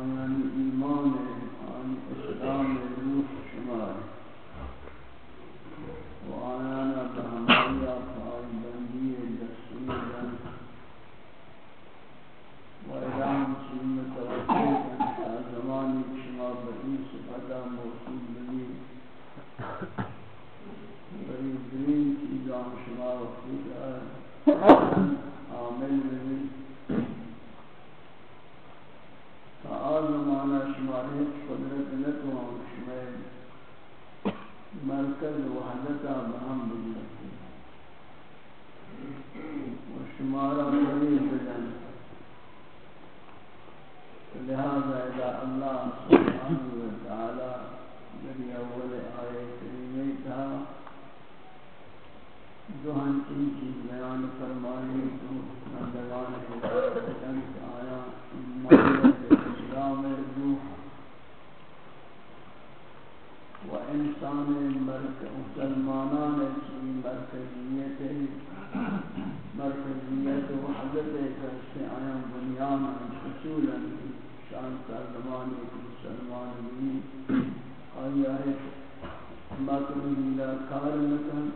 آنان ایمان آن اسلام روح شمار. تابع قدرت نتو ہم شمیر مرکز وحدتا بہم بجلتی و شمارا قریب بدن لہذا الى اللہ سبحانہ وتعالی جبی اول آیت کریمی تھا جو ہم ان کی بیان فرمائی تو سندگان کے آیا مجھے اسلام روح انسان مسلمانان کی مرکزیت ہے مرکزیت و وحدت کرتے آیا بنیان اصولا شان کا زمان ایک مسلمان بھی آیا ہے۔ مکرم لا کار مکن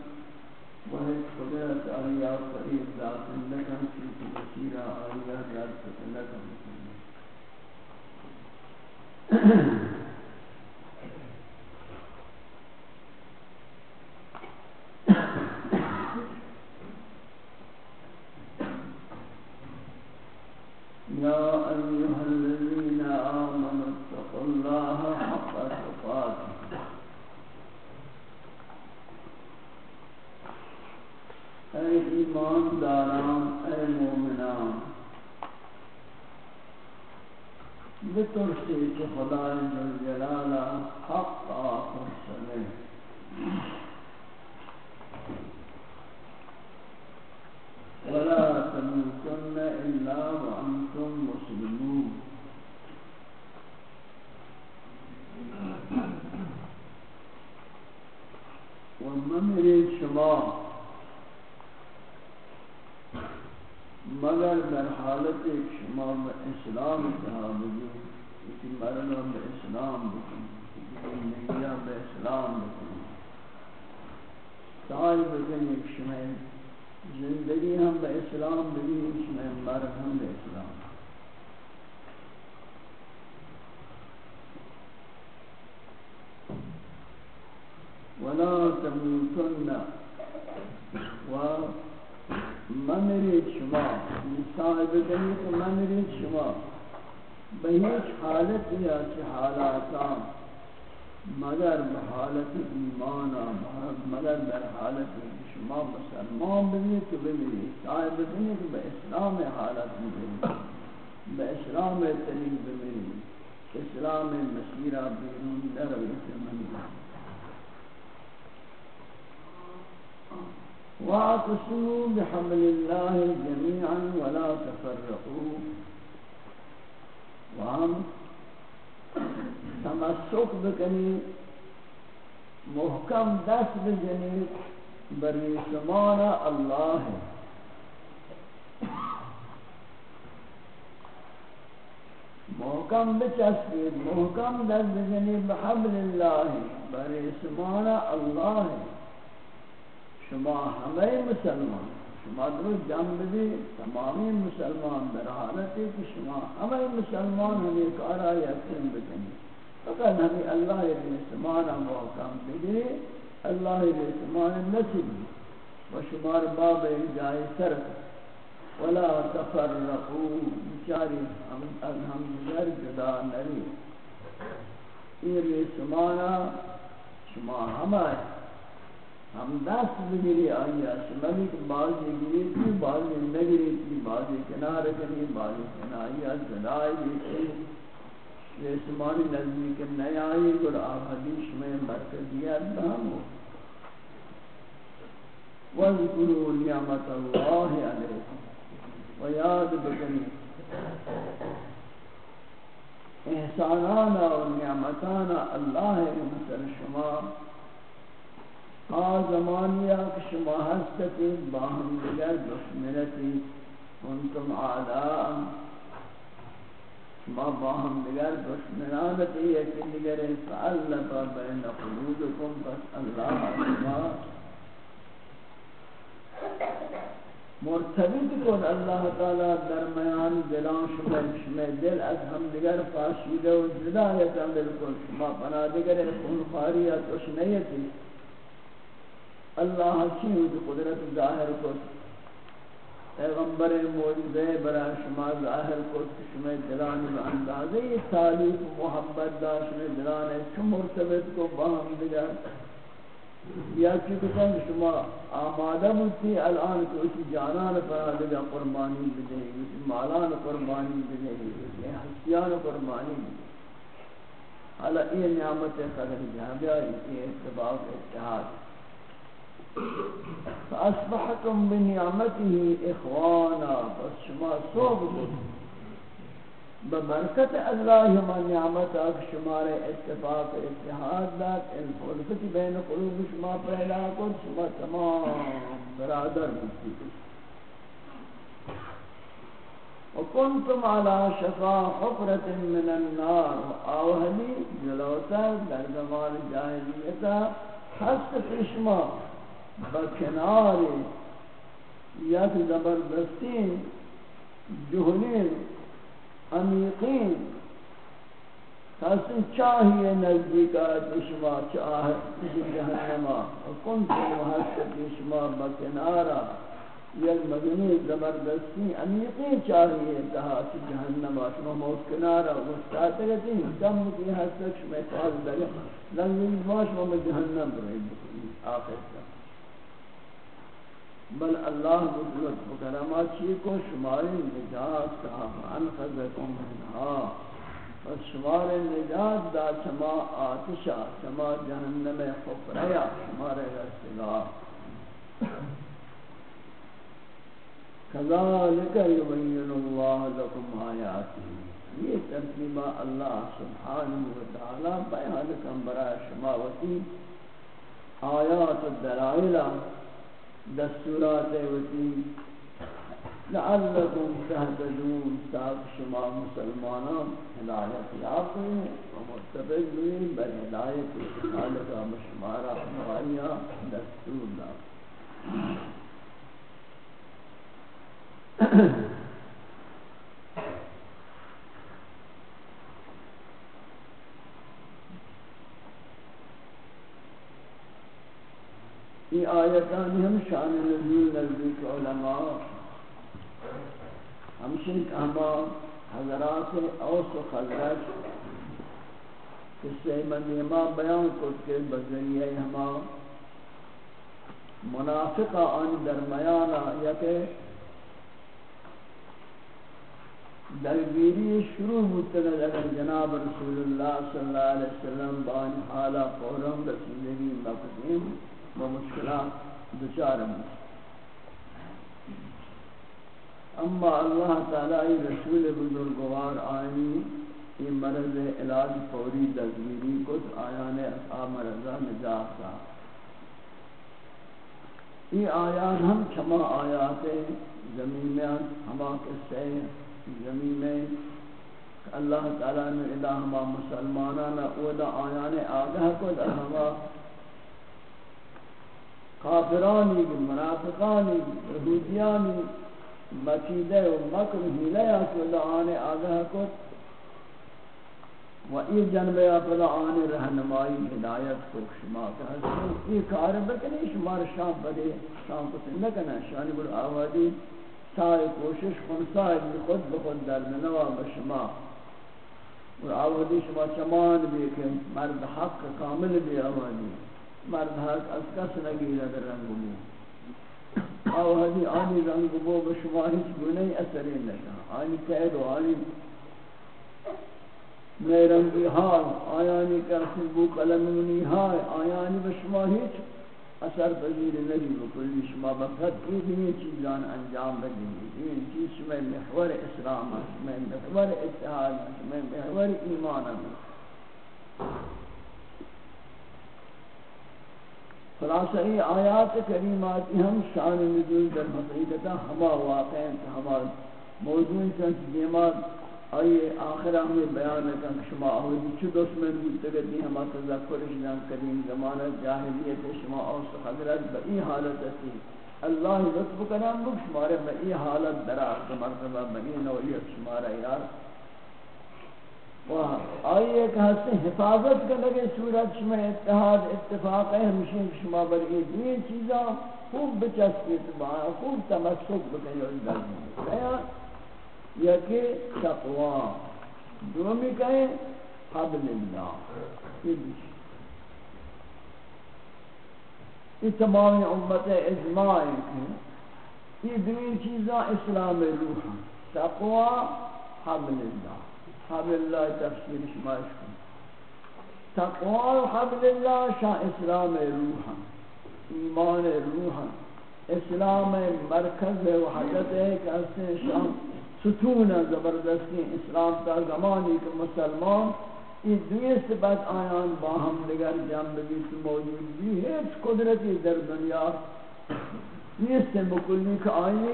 وهيك قدرت آيات فريد ذات لكم في بصيرة آيات ذات لكم أيها الذين آمنوا اتقوا الله حق تقاته۔ أي إيمان داران أي مؤمنان بترسي كفضاء جل جلاله حق آخر سنه ولا تموتن إلا وأنت و ممرید شما، مگر در حالت ایک شما میں اسلام اتحاب دید اسی مرنا میں اسلام بکن اسی نگیہ میں اسلام بکن سائل بکن ایک شما زندگی ہم میں اسلام بکن اسی شما مرد ہم به اسلام۔ بکن ولا تموتن. و ممرید شما؟ مصاحب دنی که ممرید شما. به هیچ حالت یا چه حالاتا مگر به حالت ایمان مگر به حالت شما مسلمان ببینید که ببینید صاحب دنی که به اسلام حالت ببینید به اسلام طریق ببینید. اسلام مسیرہ بیرون در ویسے منید واعتصموا بحبل الله جميعا ولا تفرقوا. وهم تمسك بکنی، محکم دست بجنی بری سمان اللہ محکم بچسبید محکم دست بجنی بحبل اللہ بری سمان اللہ شما ہمیں مسلمان. شما درست جنب بھی تمامی مسلمان در حالت ہے کہ شما ہمیں مسلمان ہمیں کارا یقین بکنی. فقط ہمیں اللہ رسمانا محکم بگری اللہ رسمان نصیب و شما شمار باب جائے سرک ولا تفرقو بچاری ہم دیگر جدا نری. یہ رسمانا شما ہمیں ہم دست بگیری آیا سمجھی کہ بعضی گری تھی بعضی نگری تھی بعضی کنار کنی بعضی کنائی جدائی دیتی یہ سمانی نظمی کے نئے آئی اور آپ حدیث میں مرکزیت بہم ہو۔ وَذْكُرُوا نِعْمَةَ اللَّهِ عَلَيْكُمْ۔ وَيَادْ بَكَنِي احسانانا و نعمتانا اللہ مثل شما۔ آ زمانیہ کہ شما ہستتی باہم دیگر دشمنتی کنتم آداء شما باہم دیگر دشمنانتی یکی دیگر فعلفا بین قلوبکم، پس اللہ شما مرتبط کن اللہ تعالی درمیان دلان شما شما دل از ہم دیگر فاشیده و جدایتا بالکل، شما پناہ دیگر خون خاریت دشمنیتی اللہ چیز قدرت ظاہر کو پیغمبر موجودے برا شما ظاہر کو شما دلان اندازے تعلیف محبت دا شما دلان چم مرتبط کو باہم دیگر یا چکتن شما آمادہ بودتی الان کو اسی جانان پر دیگر قربانی بدے اسی مالان قربانی بدے اسی حسیان قربانی بدے حالا یہ نعمت قدر جہاں بیا یہ اتباق اتحاد۔ فاصبحتم بنعمته اخوانا بس شما صوب ببرکت اللہ ہما نعمت اک شمار اتفاق اتحاد دات الفلفت بین قلوب شما پہلا کن، شما تمام برادر بکتی وكنتم على شفا حفرة من النار آوهدی جلوتا در زمان جاہلیتا حس فشما بکنار یک زبردستین، جهنین، عمیقین. کسی چاہیے نزدیک نزدیکات شما، چاہ جہنما. کنتم محسد شما بکنارا. یک مدنی زبردستی عمیقی چاہیے کہا کہ جہنما. شما موت کنارا مستعد کرتی کم کی حد شما اتحاد دگا لنگی شما جہنم رہی بکنی، آخر تک بل اللہ بزرگ بکرما چی کو شمار نجات کا انقذکم منہا بس شمار نجات دا چما آتشا چما جہنم خفریا شمار رسگا کذالک یبین اللہ لکم آیاتی۔ یہ ترتیبہ اللہ سبحانہ وتعالی بیان کم برای شماوتی آیات الدلائلہ دستورات وتی لعلكم تهتدون صاحب شما مسلمانان ہدایت یاب ہیں و مرتبط بھی بل ہدایت خالق مشمارا ہماریا دستور دا یہ آیتان ہم شان نزول نزدیک علماء ہمشن ہما حضرات اوس و خضرت قصہ مدیمہ بیان کت کے بذریعہ ہما منافقہ آن درمیانا یا کہ درگیری شروع متند اگر جناب رسول اللہ صلی اللہ علیہ وسلم بان حالا فورم رسولگی مقدیم و مشکلات دچار میں اما اللہ تعالی رسول بزرگوار آئینی یہ مرض علاج فوری دزگیری کت آیان اصحاب مرضہ نجات کا۔ یہ آیان ہم چما آیات زمین میں ہما قصے زمین میں اللہ تعالی نے الہ ہما مسلمانانا اولا آیان آگاہ کو در ہما کافرانی منافقانی یہودیانی مکیدہ و مکر ہیلیا کو لعان آگاہ کو۔ و ای جنبے اپنا آن رہنمائی، ہدایت کو شما کہتے یہ کار بکنی شمار شام بدے، شام کو سنہ کنا شانی بر آوادی سائے کوشش خنسائے خود بخود در نوا بشما اور آوادی شما چمان بھی کہ مرد حق کامل بھی آوادی مرد حق از کس نگی لگر رنگ بو آوادی آنی رنگ بو بشما ہیچ گناہ اثری نکا آنی قید و آنی میرم بحال آیانی کسی بو قلمونی های، آیانی بشما هیچ اثر پذیر نبی بکلی شما بفت این دنی چیزان انجام بدین. این چیز شما محور اسلام ہے شما محور اتحاد ہے شما محور ایمان ہے خلاصہ یہ آیات کریمات ہم شان نزول در حقیقتا ہما واقع ہیں ہما موضوع چند دیمات آئیے آخر ہمیں بیان ہے کہ شما آہودی چو دشمن بودتے گتی ہما تذکر جنان کریم زمانہ جاہلیت شما آس حضرت بئی حالت اسی۔ اللہ لطف کنم بک شمارے بئی حالت دراخت مرتبہ بئی نوعیت شمارہ یار آئیے کہ ہستے حفاظت کا لگے صورت شما اتحاد، اتفاق ہے ہمشین شما بر یہ چیزاں خوب بچسکی اتباع خوب تمسک بکنی اور دل یکی تقوا دومی کہیں حبل اللہ۔ یہ تمام امت اجماع ہیں۔ یہ دوی چیزاں اسلام روح تقوا حبل اللہ۔ حبل اللہ تفسیر شمائش کن تقوا حبل اللہ شاہ اسلام روح ایمان روح اسلام مرکز وحدت ہے کہ اس سے شاہ ستون زبردستی اسلام تا زمانی کہ مسلمان یہ دوی صفت آیان باہم لگر جنب بیس موجود بھی ہیچ قدرتی در دنیا نیست مکلی کہ آئی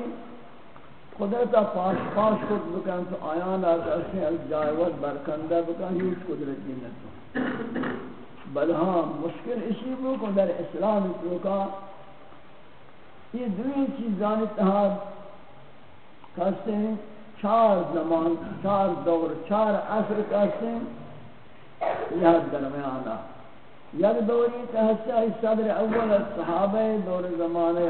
قدرتا پاش پاش خود بکن تو آیان از آکاسی از جائیوت برکندہ بکن ہیچ قدرتی نتو. بل ہاں مشکل اسی بکن در اسلام تو یہ دوی چیزان اتحاد کہتے ہیں چار زمان، چار دور، چار عصر کہتے ہیں یہ درمیانا یک دوری کہتے ہیں صدر اول صحابہ دور زمانے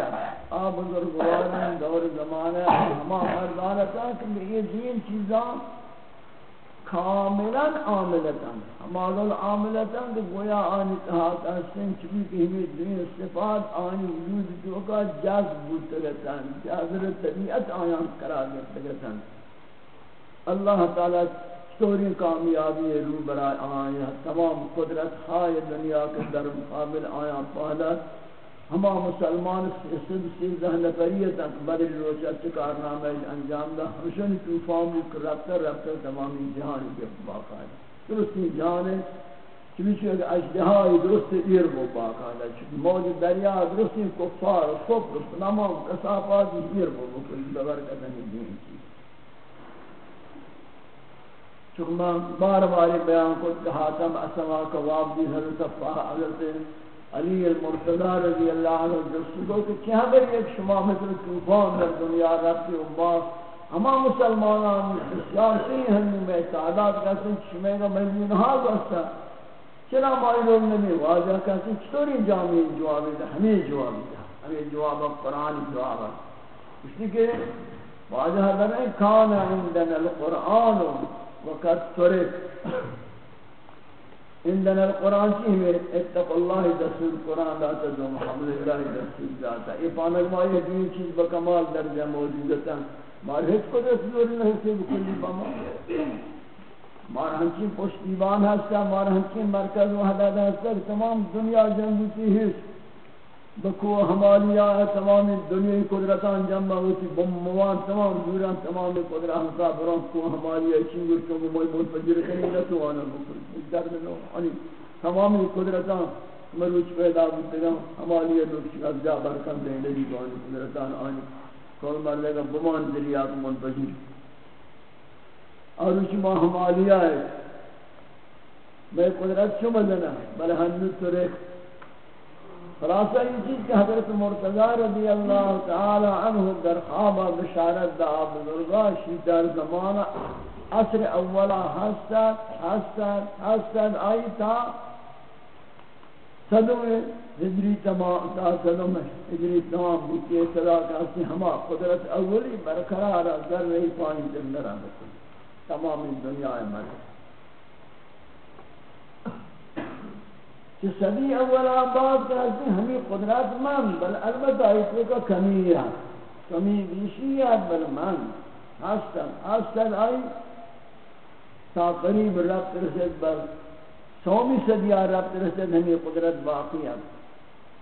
آب بزرگوارن دور زمانے ہما مردانتا کہ یہ دین چیزاں کاملا عاملتا مالول عاملتا کہ گویا آنی تحات حسن چکی کہ ہمیں دین صفات، آنی وجود جو کا جذب بودتگتا جذر طبیعت آیان کرا گرتگتا اللہ تعالی چطوری کامیابی رو برای آیا تمام قدرت ہائے دنیا کے در مقابل آیا۔ پہلا ہما مسلمان سید سیزہ نفریت اکبر روچہ چکارنامہ انجام دا۔ ہمشن توفان بھی رفتر رفتر تمامی جہان کے باقا ہے۔ درستی جہان ہے چمیچہ اگر اجدہائی درست ایر وہ باقا ہے۔ موج دریا، درستی کفار صبر نمام کسافات ایر وہ بکل ببرکت نہیں دین کی۔ چون بار بار بیان کو حاتم اسما کا واب دی حضرت حضرت علی المرتضی رضی اللہ عنہ جسدو کہ کیا بر ایک شما مثل طوفان در دنیا رفتی امت اما مسلمانان سیاسی ہنی میں تعداد کہتے ہیں شما کا مجمون حال بستا چرا مائلون نمی واجہ کہتے ہیں چطوری جامعی جوابی دا ہمیں جوابی دا ہمیں جواب قرآن جواب اس لیے کہ واجہ در ہے، کان عندنا القرآن وقت ترک عندنا القرآن کی ہمیں اتق اللہ دستور قرآن داتا جو محمد اللہ دستور داتا. یہ پانک ما یہ دین چیز بکمال درجہ موجودتا مار ہیچ کو دستور نہیں سے بکلی پاما مار ہنچین پشتیبان ہستا، مار ہنچین مرکز و حدد ہستا، تمام دنیا جنگی کی ہیچ. بکو ہمالی تمام دنیا قدرتان جمع ہوتی، بموان تمام دوران تمام قدرت ہمسا بران کو ہمالی آیا چنگر تو موی منفجر کنی نتوانا بکل درد نو. آنی تمام قدرتان مروچ پیدا بودتا ہمالی آیا نکشی از جا برکن دیں لگی بانی قدرتان آنی. کول مردے گا بمان ذریعات منفجر اور اچھی ماں ہمالی آئے میں قدرت شو مدنا بل ہنو ترک خلاصہ یہ چیز کہ حضرت مرتضی رضی اللہ تعالی عنہ در خوابہ بشارت دا بزرگا شیدر زمانہ عصر اولا حسد حسد حسد آئی تا صدم ہجری تمام تا صدم ہجری تمام بکی صدا کاسی ہما قدرت اولی برقرار در رہی پانی در نرہ بکل تمام دنیا مرد کہ صدی اول آباد کہتے ہیں، ہمیں قدرت من بل البتہ اس کا کمی ہے۔ کمی بیشی ہے، بل من ہستن ہستن آئی۔ تا قریب رب رسد بل سومی صدی رب رسد ہمیں قدرت باقی ہے۔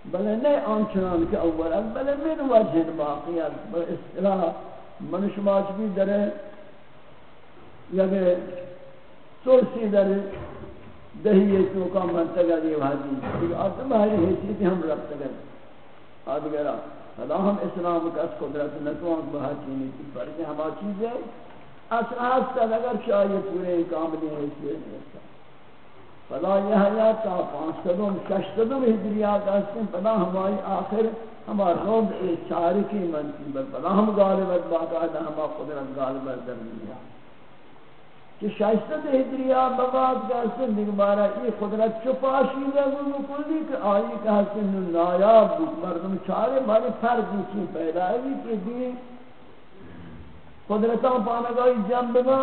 بل نہیں آنچنان کہ اول، بل من وجہ باقی ہے۔ بل اصطلاح من شما چبی در یعنی سرسی در دہی تو کا منتگا دی وادی۔ کہ آدم ہری حیثیت ہم رب تک آدگرا فلا ہم اسلام کا اس قدرت نتوان بہت نہیں کی فرق ہم چیز ہے۔ اساس کا اگر چاہیے پورے کامل حیثیت ہے فلا یہ حیات تا پانچ قدم شش قدم ہجریات آستے ہیں۔ فلا ہماری آخر، ہمارا روز چاری کی منتی بل فلا ہم غالبت باقاعدہ ہمارا قدرت غالبت در کہ شایستہ ہجریہ بغاد کا حسن نگمارا یہ قدرت چو پاشیدہ گو کلی کہ آئی کا حسن نایاب بود. مردم چارے بارے فردی چی پیدا ہے کہ دی. قدرتاں پانگائی جنب با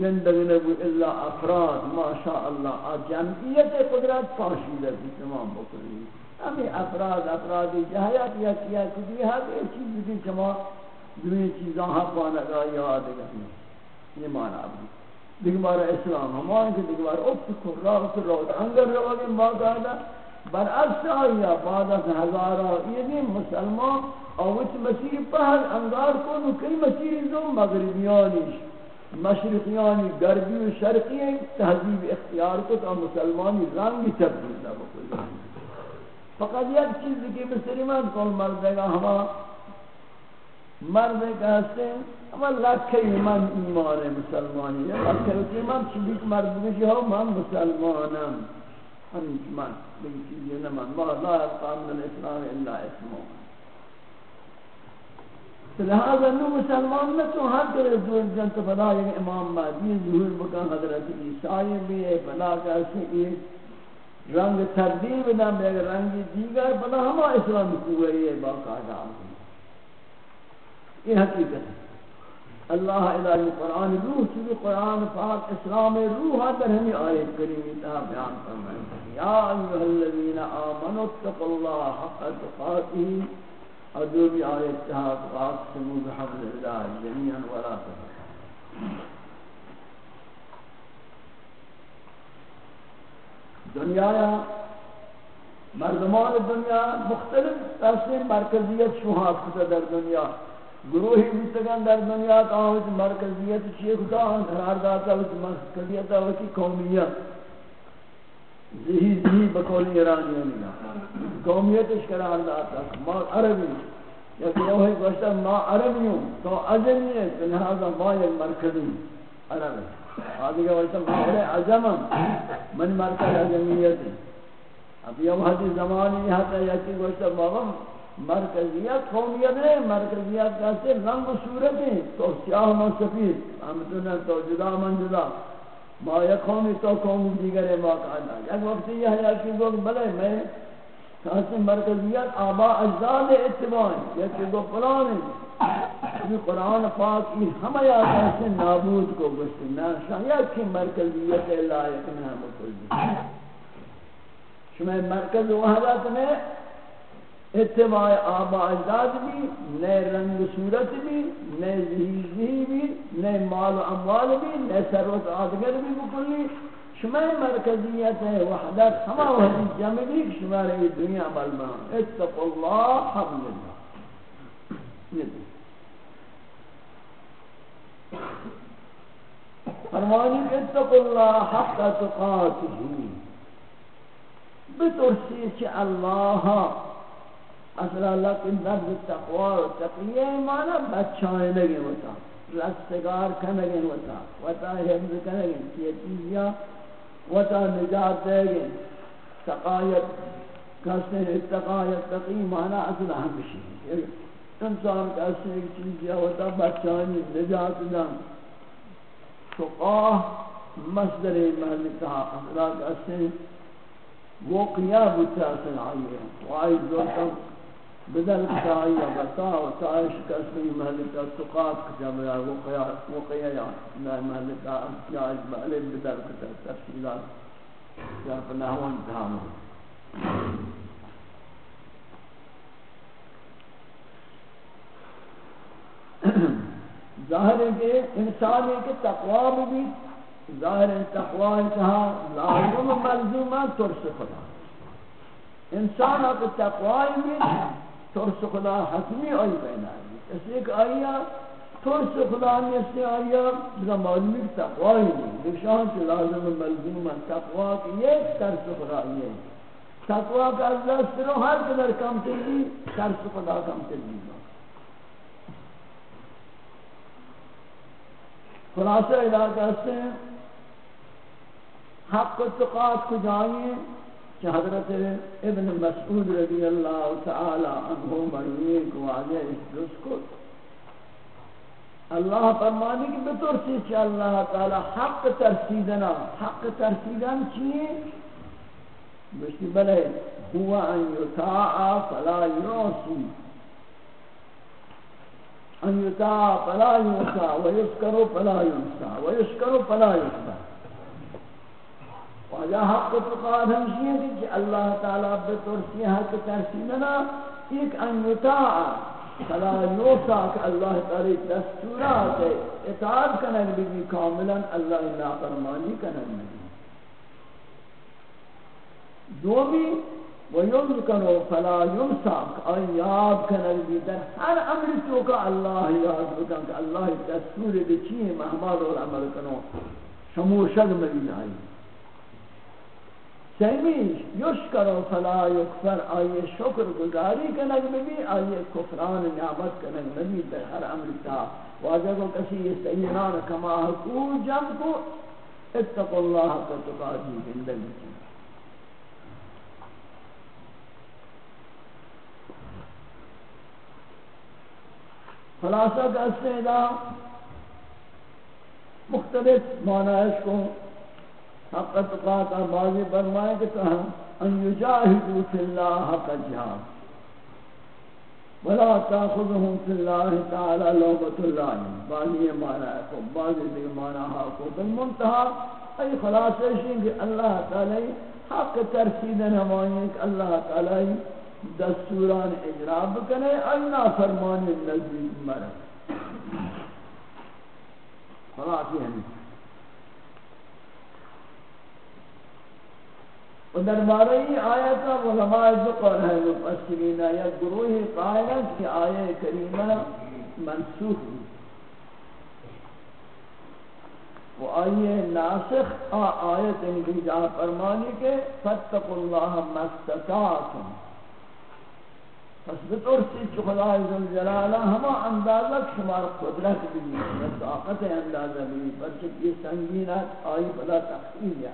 زندگی نبو اللہ افراد، ماشاءاللہ، آ جمعیت قدرت پاشیدہ بھی تمام بکلی ہمیں افراد افرادی جہیات یا کیا کدی ہے کہ چیز بھی کما دوئی چیزاں ہاں پانگائی، یاد کرنے. یہ معنی بھی دیگه اسلام همان که دیگه افت کن راه تو راه انگر روانی ما دادا برعکس آیا بعد از هزارا یعنی مسلمان آوت مسیر پهل انگار کن، و کئی مسیر زم مغربیانیش، مشرقیانی، غربی و شرقی تهذیب اختیار کو تو مسلمانی رنگ تبدیل نہ بکل فقط یک چیز کی مسلمان کل مردگا ہما مرد کہتے ہیں اما لکھے من ایمان مسلمانی. ہے لکھے من چلیک مرد بشی ہو من مسلمانم. ہم من. بگی چیزی نمان ما لا يبقى من الاسلام الا اسمه. لہذا نو مسلمان نہ تو ہر طرح دور جنت فلا یعنی امام مہدی ظہور بکن، حضرت عیسائی بھی ہے فلا کا اسی رنگ تبدیل نہ بے رنگ دیگر فلا ہما اسلام کوئی ہے باقاعدہ یہ حقیقت. ہے اللہ الہی قرآن روح چلی قرآن پاک اسلام روح در ہمیں آیت کریمی تا بیان فرمائے یا ایوہ الذین آمنوا اتقوا اللہ حق تقاتی۔ ادو بھی آیت تا پاک سمود حفظ اللہ جميعا ولا تفر دنیا یا مردمان دنیا مختلف تحسین مرکزیت شوہات کتا در دنیا۔ گروہی بیتگان در دنیا کا ہوت مرکزیت چیئے خدا ہاں، قرار داتا ہوت مرکزیت ہوتی قومیت۔ ذہی ذہی بقول ایرانی ہاں ہے قومیت اس قرار داتا۔ ما عربی۔ یا کہ گوشتا، ما عربی ہوں۔ تو عجمی ہے لہذا ما یک مرکزی۔ عربی۔ آدھی کہ گوشتا ما عجمم من مرکز عجمیت۔ ہے اب یہ وحدی زمانی یہاں تا یا کہ گوشتا، بابا مرکزیت قومیت ہے مرکزیت کہتے رنگ و صورت ہیں تو سیاہ من سفید ہم تو نہ تو جدا من جدا ما یک قومی تو قوم دیگر ہے باقاعدہ یک وقت یہ ہے کہ لوگ بلے، میں کہتے مرکزیت آبا اجداد اتباع یا کہ دو پلان ہے۔ قرآن پاک کی ہم یا کہتے نابود کو گشتے نہ شاید کی مرکزیت لائق نہ مکل شما مرکز وحدت میں اتباع آبا اجداد بھی، نئے رنگ صورت بھی، نئے ذہی بھی، نئے مال و اموال بھی، نئے ثروت آدگر بھی بکلی شما مرکزیت ہے وحدت ہما وحدی جمعی شما رہی دنیا بلمان اتقوا اللہ حبل اللہ۔ فرمانی اتقوا اللہ حق تقاته۔ بترسی چھ اللہ اصلا اللہ کی نفذ تقوی و تقیہ مانا بچائے لگے ہوتا، رستگار کنگن وتا وتا حفظ کنگن یہ چیزیا وتا نجات دے گے تقایت کسے تقایت تقی مانا اصل ہمشی انسان کسے ایک چیزیا وتا بچانی نجات دن شقاہ مصدر محل کہا اصلا کسے وقیا بتا سنعیہ وائی زورتا بدل تائی بتا و تائش کسی محلتا سقاط کجا بیا وقیا وقیا یا محلتا یا اجبال بدل کتا تفصیلات. یا پناہوان دھانو ظاہر ہے کہ انسان ہے کہ تقوی بھی ظاہر ہے تقوی کہا لازم ملزومہ ترس خدا. انسان کا تقوی بھی ترس خدا حتمی آئی پیدا ہے اس لیے آیا ترس خدا نیستے آیا بزا معلومی کی تقوی نہیں. نشان سے لازم ملزوم ہے تقوی کی یہ ترس خدا یہ تقوی کا اللہ سرو ہر قدر کم تلی ترس خدا کم تلی خلاصہ علاقہ سے حق و تقاط کو جائیں کہ حضرت ابن مسعود رضی اللہ تعالی عنہ مروی کو آگے اس درس کو اللہ فرمانی کہ بطور سے کہ اللہ تعالی حق ترسیدنا، حق ترسیدن چیئے؟ بشتی بلے، ہوا ان یتاعا فلا یوسی ان یتاعا فلا یوسا ویسکرو فلا یوسا ویسکرو فلا یوسا واجہ حق فقاد ہمشی ہے کہ اللہ تعالیٰ بطرسی حق ترسیلنا ایک انتاع فلا یوسا کہ اللہ تعالی دستورات ہے اطاعت کنن بھی کاملا اللہ لا فرمانی کنن بھی دو دومی وَيُذْكَرُ فَلَا يُمْسَكْ آئی یاد کنن بھی در ہر امر تو کا اللہ یاد بکن کہ اللہ دستور بچی ہے محمد اور عمل کنو شموشد مبین آئی سیمیش یشکر و فلا یکفر، آئیے شکر گزاری کنگ بھی آئیے کفران نعمت کنگ بھی در ہر عمل تا۔ واجہ کو کسی سیران کما حقوق جم کو، اتق اللہ کا تقاضی زندگی کی۔ خلاصہ کا استعدہ مختلف معنی کو حق تقاط آبازی فرمائے کہ کہا ان یجاہدو فی اللہ حق جہاد۔ ولا تاخذهم في الله تعالى لومة الله بعضی یہ معنی ہے تو بعضی یہ معنی ہے کو بالمنتہا ای خلاصہ ہے کہ اللہ تعالی حق ترسید نمائیں کہ اللہ تعالی دستوران اجرا بکنے اینا فرمان نزدیک مرد خلاصی ہے۔ و دربارہ ہی آیت علماء دو قول ہے مفسرین یا گروہ قائلت کہ آیہ کریمہ منسوخ ہے و آیہ ناسخ آ آیت انگی جا فرمانی کے فَاتَّقُوا اللَّهَ مَسْتَطَاعَتُمْ پس بطور سی چو خدا عزم جلالہ ہما اندازہ شمار قدرت بھی ہے طاقت اندازہ بھی پرچک یہ سنگینات آئی بلا تقسیم ہے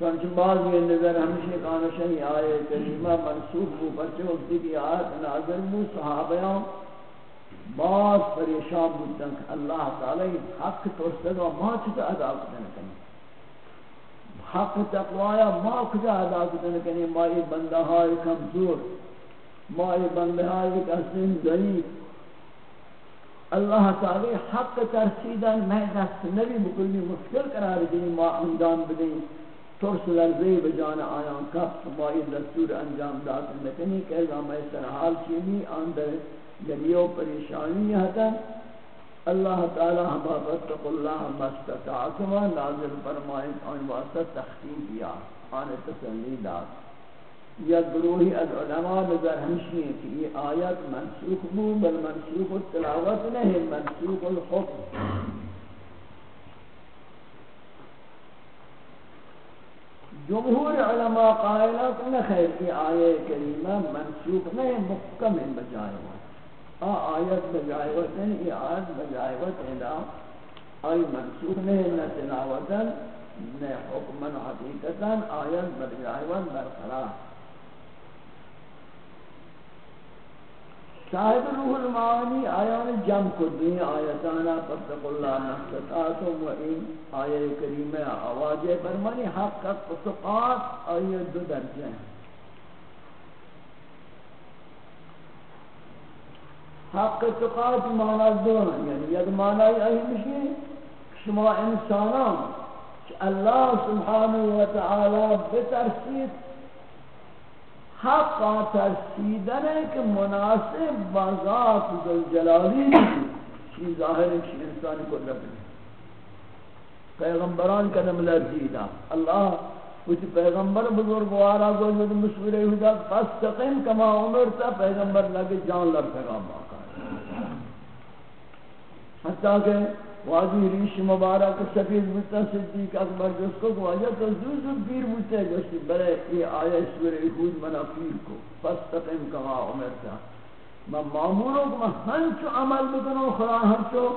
کنچ بعض یہ نظر ہمیشہ کانشہ آئے کریمہ منصوب ہو بچے وقتی کی آیت نازل ہو، صحابیاں بعض پریشان بودن کہ اللہ تعالی حق توسد و ما چتا ادا کرنے کنی حق تقوایا ما کجا ادا کرنے کنی ما یہ بندہ ہائی کمزور، ما یہ بندہ ہائی کسیم ضعیف۔ اللہ تعالی حق ترسیدن میں دست نبی بکلی مشکل قرار دینی، ما اندام بدیں ترس لرزی بجان آیان کف سمائی دستور انجام دات نکنی کہ اذا میں سرحال چینی آن در پریشانی ہتا۔ اللہ تعالی ہم فتق اللہ مستطاعتم نازل فرمائیں ان واسطہ تخفیف یا آن تسلی داد۔ یا گروہی العلماء نظر ہمشی ہیں کہ یہ آیت منسوخ بو بل منسوخ التلاوت نہیں، منسوخ الحکم۔ جمہور علماء قائلہ کہ نہ خیر کی آیے کریمہ منسوخ نہیں، محکم ہے بجائے وقت۔ آ، آیت بجائے وقت ہے یہ آیت بجائے وقت ہے آئی منسوخ نہیں، نہ تلاوتا، نہ حکما، حقیقتا، آیت بجائے وقت برقرار۔ صاحب روح المعانی آیان جم کو دنیا آیتانا فتق اللہ نفتاتم و این آیہ کریمہ آواز فرمانی حق کا قطقات آیہ دو درجہ ہیں۔ حق قطقات معنی دو ہیں یعنی یک معنی آئی مشی شما انسانان اللہ سبحانہ وتعالی بترسید حق ترسیدن ہے کہ مناسب بازات ذل جلالی چیز ظاہر ہے کہ انسانی کو رب پیغمبران کا نم لرزیدہ اللہ کچھ پیغمبر بزرگوارا کو جو مشورے ہوتا فاستقیم کما عمر عمرتا پیغمبر لگے جان لر پیغام آقا حتیٰ کہ واجی ریش مبارک سفید بودتا صدیق اکبر جس کو واجہ تو زود زود پیر بودتا ہے گوشتی بلے یہ آیہ سور خود منا پیر کو۔ فستقیم کما عمرتا میں معمولوں کو میں ہنچو عمل بکنو، خدا ہنچو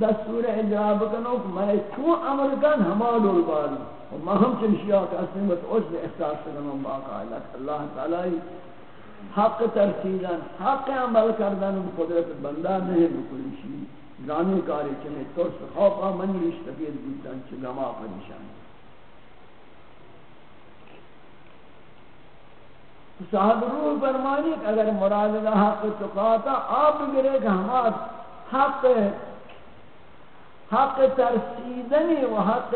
دستور اجرا بکنو میں تو عمل کن، ہما دول باری۔ اور میں ہم چنشیہ کہ اصلی میں تو اس احساس کرنوں باقا اللہ تعالی حق ترسیدن حق عمل کردن، قدرت بندہ نہیں بکلی شیئی زانی کاری چنے ترس خوفا من ریش تفید بودتن چه گما پریشان صاحب روح فرمانی کہ اگر مراد حق تقاتا آپ گرے کہ ہمارا حق حق ترسیدنی و حق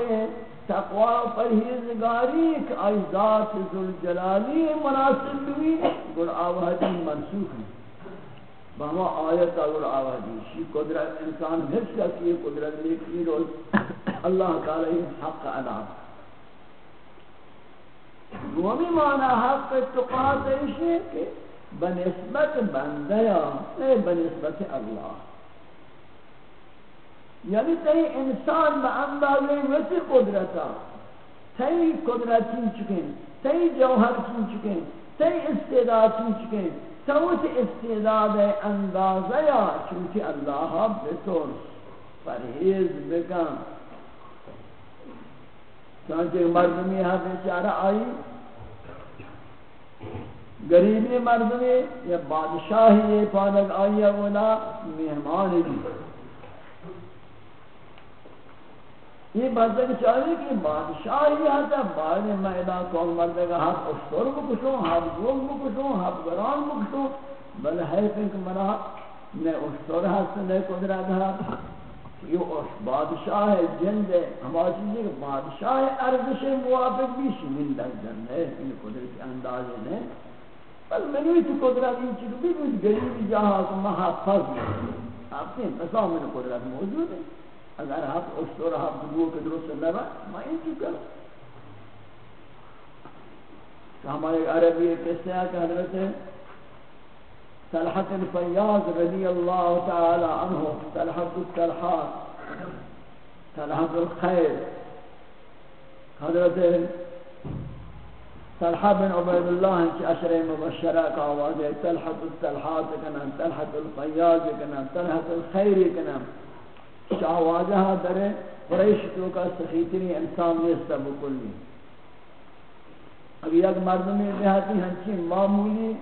تقوی و پرہیزگاری کہ آئی ذات ذوالجلالی مناسب بھی گر آوہدی منسوخ ہے بہما آیت اور آوازی شی قدرت انسان حفظ کا قدرت لیکی روز اللہ تعالی حق ادا دومی معنی حق اتقاط ہے کہ بنسبت بندیا نہیں بنسبت اللہ۔ یعنی تی انسان با اندازے وسی قدرتا تی قدرت چکیں تی جوہر چکیں تی استعداد چکیں سوت استعداد اندازہ یا، چونکہ اللہ بطور پرہیز بکن۔ چونکہ مردمی ہے بیچارہ آئی گریبی مردمی یا بادشاہی یہ پانک آئی اولا، مہمان بھی۔ یہ بندہ چاہیے کہ بادشاہ بادشاہی آتا بعد میدان کون مردے گا ہاتھ اشتر بکشوں ہاتھ گوگ بکشوں ہاتھ گران بکشوں بل ہے کہ منا نے اشتر ہاتھ نے قدرت ہے یہ اس بادشاہ ہے جند ہے ہمارا چیزیں کہ بادشاہ ارزش موافق بھی شمین در جن ہے، ان قدرت انداز ہے بل منوی تو قدرت ان چیز بھی بھی گریبی جہاں کو محافظ آپ نے بسا میں قدرت موجود ہے۔ اگر حق اشتر حق بگو که درست نبا ما این چی کرو تو ہمارے عربی قصہ ہے کہ حضرت طلحة الفیاض رضي الله تعالى عنه طلحة الطلحات طلحة الخير حضرت سلحہ بن عبيد الله انت عشر مبشرة كاواز طلحة الطلحات كنا طلحة الفياض كنا طلحة الخير كنا شاواجہ در قریش تو کا سخیتنی انسان نیستا بکلی اگر یک مردمی دیہاتی ہنچی معمولی،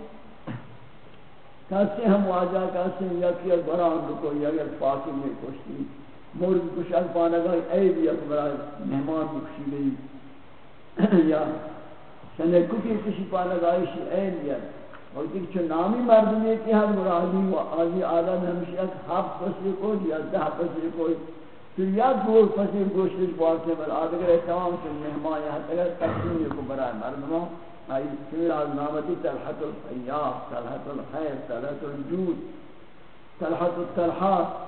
کسی ہم واجہ، کسی یک یک بران بکو یک یک پاکی میں کشتی۔ مورد کشک پانگا اے بھی یک برای مہمان بکشی گئی یا سنے ککی کشی پانگا ایشی اے بھی یک۔ اور کہ چھ نامی مردمی کی حد مرادی و آزی آدم ہمشی ایک ہف پسی کو یا دہ پسی کو تو یا دور پسی گوشتش بارتے بل آدھگر تمام سے مہمان یہاں تگر تقسیمی کو برای مردموں۔ آئی سمیر آز تلحت الفیاف تلحت الخیر تلحت الجود تلحت التلحات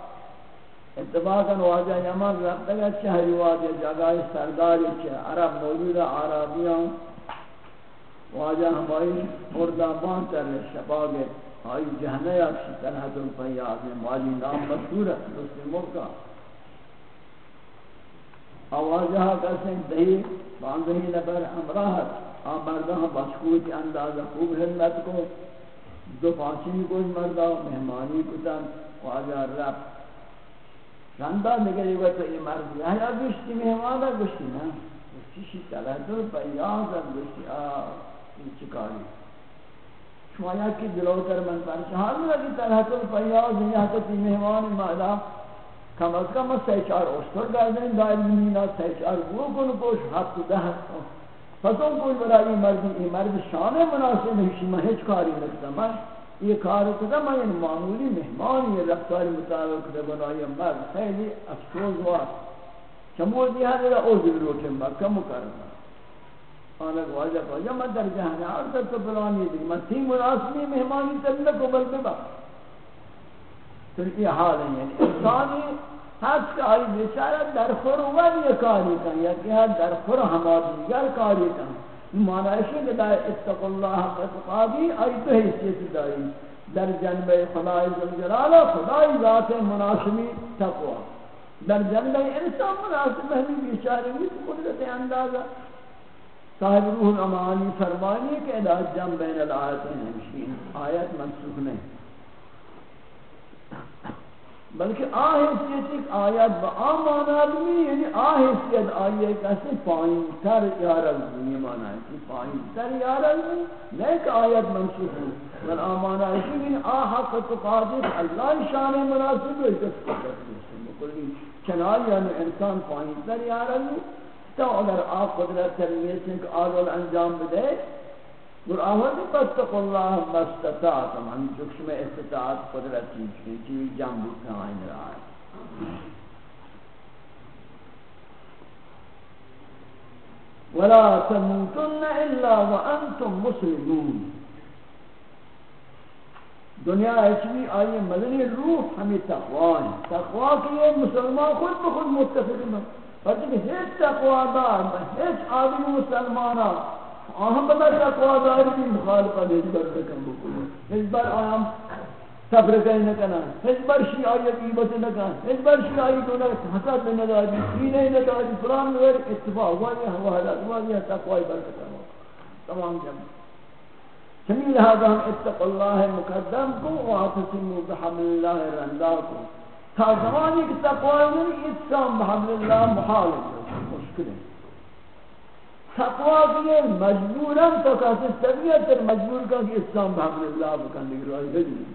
اتفاقا واجہ یمان رکھتا گا شہری واجہ، جگہ سرداری چھے عرب موجود عربیان واجہ ہمائی مردابان تر شباگے آئی جہنہ یکشی ترحت الفیاض میں مالی نام مشہور ہے دوسری موقع آوازہ کسیں دہی باندہی نبر نفر امراحت آمردہ بسکوت اندازہ خوب حلت کو۔ دو پانچی کو مردہ مہمانی کتن واجہ رب۔ رندا نگری و تو این مرد یا یا گشتی مهمانا گشتی نه گشتی شی تلاتر بیاز گشتی۔ آه این چکاری۔ شما یکی دلوتر من پرشان لگی تلاتر بیاز یا تو تی مهمان مالا کم از کم سی چار اشتر گردن دائر مینا سی چار گو کن کوش هفت ده پس اون کوئی برای مردی این مرد شان مناسب ہے، شما هیچ کاری نکتا۔ من یہ کار کدا میں ان معمولی مہمان، یہ رفتار مطابق دے بنایا مرد خیلی افسوس ہوا چمو دی ہے او عذر روٹے مکہ مکرمہ انا گواجہ کہ میں در جہان عرض تو بلانی دی میں تین مناسبی مہمانی تب نہ کو بل ببا تو یہ حال ہے یعنی انسانی حس کا آئی بیچارہ در خور ہوا یہ کاری کن یا کہ ہاں در خور ہما دیگر کاری کن معنی ہے کہ دا اتق اللہ حق تقاضی ای تو حیثیت داری در جنب خدای ذوالجلال خدای ذات مناسبی تقوا در جنب انسان مناسب ہے بیچارے کی قدرت اندازہ۔ صاحب روح الامانی فرمانی کہ ادا جنب بین الایتین ہمشین آیت منسوخ نہیں۔ بلکہ آہستیت ایک آیت با آمان آدمی یعنی آہستیت آئیے کسی پائیں تر یارل دنی مانا ہے کہ پائیں تر یارل نیک آیت منصوب ہوں بل آمان آدمی یعنی آحق تقادر اللہ شان مناسب ہے کس کلی چنائی یعنی انسان پائیں تر یارل تو اگر آپ قدرت ترمیت سے آلول انجام بدے اور آواز بستق اللہ مستطاعت ہم چکش میں استطاعت قدرت چیز کی جام بکھا آئین رہا ہے ولا تموتن الا وانتم مسلمون. دنیا ایچوی آئی مدنی روح ہمیں تقوی ہے. تقوی کے لیے مسلمان خود بخود متفق ہیں. پر ہیچ تقوی دار ہیچ آدمی مسلمانہ آہم بنا تقوی داری بھی مخالفہ دیج بر بکن بکن اس بار آہم سفر کہیں نکنا اس بار شیعی قیبت نکنا اس بار شیعی دونا حسد نداری سینے نداری فلان نگر اتفاق، واضح وحدات واضح تقوی برکتا تمام جمع۔ سمی لہذا ہم اتق اللہ مقدم کو واتسمو بحمل اللہ رندا کو۔ تا زمانی کی تقوی نہیں اتسام بحمل اللہ محال مشکل ہے تقوی کے مجبوراً تو کسی طبیعت تر مجبور کا کہ اسلام بحمد اللہ بکن لگی رہی ہے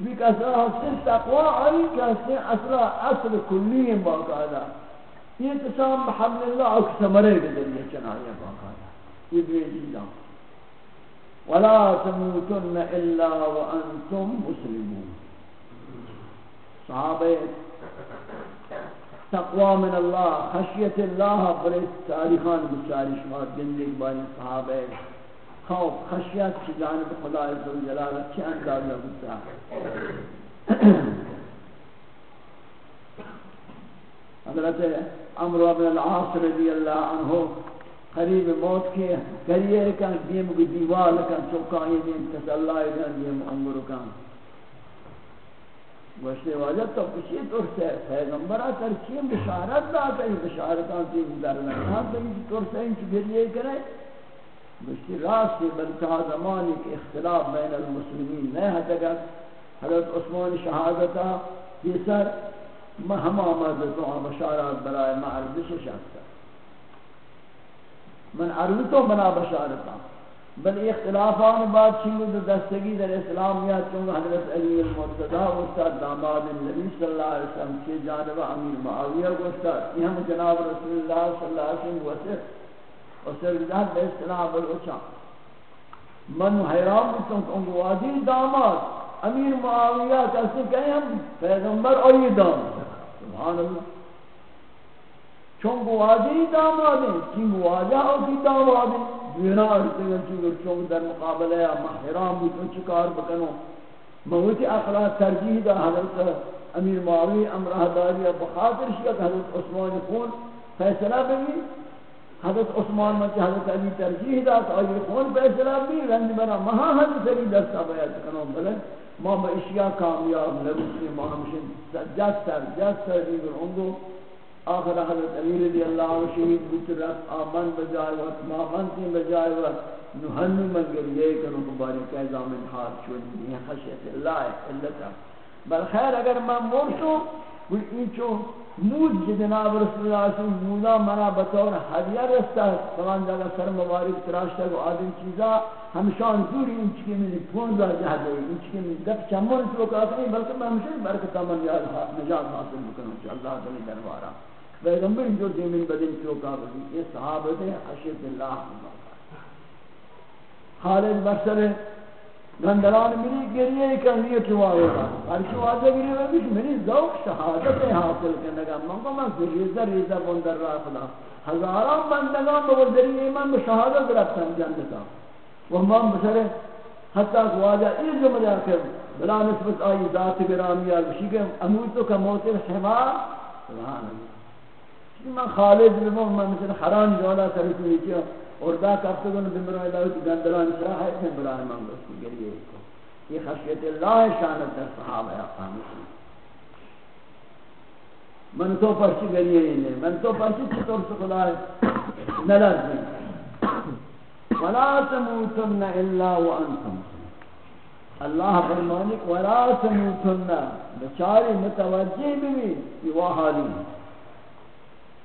چونکہ کسی حسن تقوی آئی کسی اصلا اصل کلی باقاعدہ یہ قسم بحمد اللہ اک سمرے کے ذریعے چنائیہ باقاعدہ یہ دوئے چیزاں ولا تموتن الا وانتم مسلمون. صحابہ تقوى من الله خشية الله بريس تاريخان بشاري شمار جندك باري صحابه خوف خشيت کی جانب خدا عز و جلال چه اندازہ ہوتا حضرت عمرو بن العاص رضی اللہ عنہ قریب موت کے کریے کن دیم کو دیوال کن چوکائی دیم، تسلائی دیم دیم عمرو کن گوشتے واجب تو کسی طور سے پیغمبرہ کر ترکیم بشارت دا کئی بشارتان تی در لکھا کئی طور سے ان انچ گریے کرے۔ گوشتی راستی بلکہ زمانی کے اختلاف بین المسلمین نہیں حتگا حضرت عثمان شہادتا یہ سر ہم آمد تو بشارت برائے معرضش شخص من عرض تو بنا بشارتا بل اختلافان بعد چنگو دو دستگی در اسلام یا چنگو حضرت علی المرتضی استاد داماد نبی صلی اللہ علیہ وسلم کی جانب امیر معاویہ گوشتا یہ ہم جناب رسول اللہ صلی اللہ علیہ وسلم وسر وسر جہد بے اسلام بالعچا من حیرام بکن کہ وادی داماد، امیر معاویہ کسی کہیں ہم پیغمبر اوی داماد۔ سبحان اللہ۔ چونکہ وادی داماد ہیں چنگو واجہ داماد ہیں دینا ارتے ہیں چونکہ چونکہ در مقابلہ یا محرام بھی تو چکار بکنو؟ موتی اخلاق ترجیح دا حضرت امیر معاوی، امرہ داری بخاطر شیعہ کہ حضرت عثمان خون فیصلہ بھی حضرت عثمان میں حضرت علی ترجیح دا تو آئی خون فیصلہ بھی رنج بنا مہا حضرت علی دستا بیعت کنو بلن؟ ما با اشیاء کامیاب نبسی ما ہمشن جس سر جس سر دیگر انگو آخر حضرت علی رضی اللہ عنہ شہید بطرت آمن بجائے وقت ما منتی بجائے وقت نحنو من گر یہ کرو کباری قیضا من حال چھوڑ یہ خشیت اللہ علتا بل خیر اگر میں من مرسو این چون مود جی جناب رسول اللہ صلی اللہ علیہ وسلم مولا منا بطور حدیہ رستا ہے فلان جگہ سر مبارک تراشتا کو آدم چیزا ہمشان دوری ان چکی منی پونزا جہدے ان چکی منی دب چمون تو کہتے بلکہ میں ہمشہ برکتا من یاد نجات حاصل بکنوں چاہ اللہ تعالی دربارا پیغمبر جو زمین بدن تو کہتے یہ صحابت ہے حشیت اللہ خالد برسر گندران میری گریہ گریه کنی تو آیا هر کی واجه گریه ببیش منی ذوق شهادت حاصل کنه گم من کو من ریزه ریزه بندر را خدا هزاران بندگان به ذریعه من به شهادت رفتن جنتا و من بسر حتی واجه این جمله که بلا نسبت آئی ذات گرامی بشی کہ اموت تو کا موت الحمار سبحان اللہ۔ من خالد بمون من مثل حرام جولا سرسوی کیا اور دا کرتے گن بمرا اللہ کی گندلان سرا ہے کہ بلا امام اس رسول گریے کو. یہ خشیت اللہ شانت در صحابہ اقام من تو پرچی گریے نہیں من تو پرچی چطور سے خدا ہے؟ نلز ولا تموتن الا وانتم اللہ فرمانی ولا تموتن. بچاری متوجہ بھی یہ وہ حالی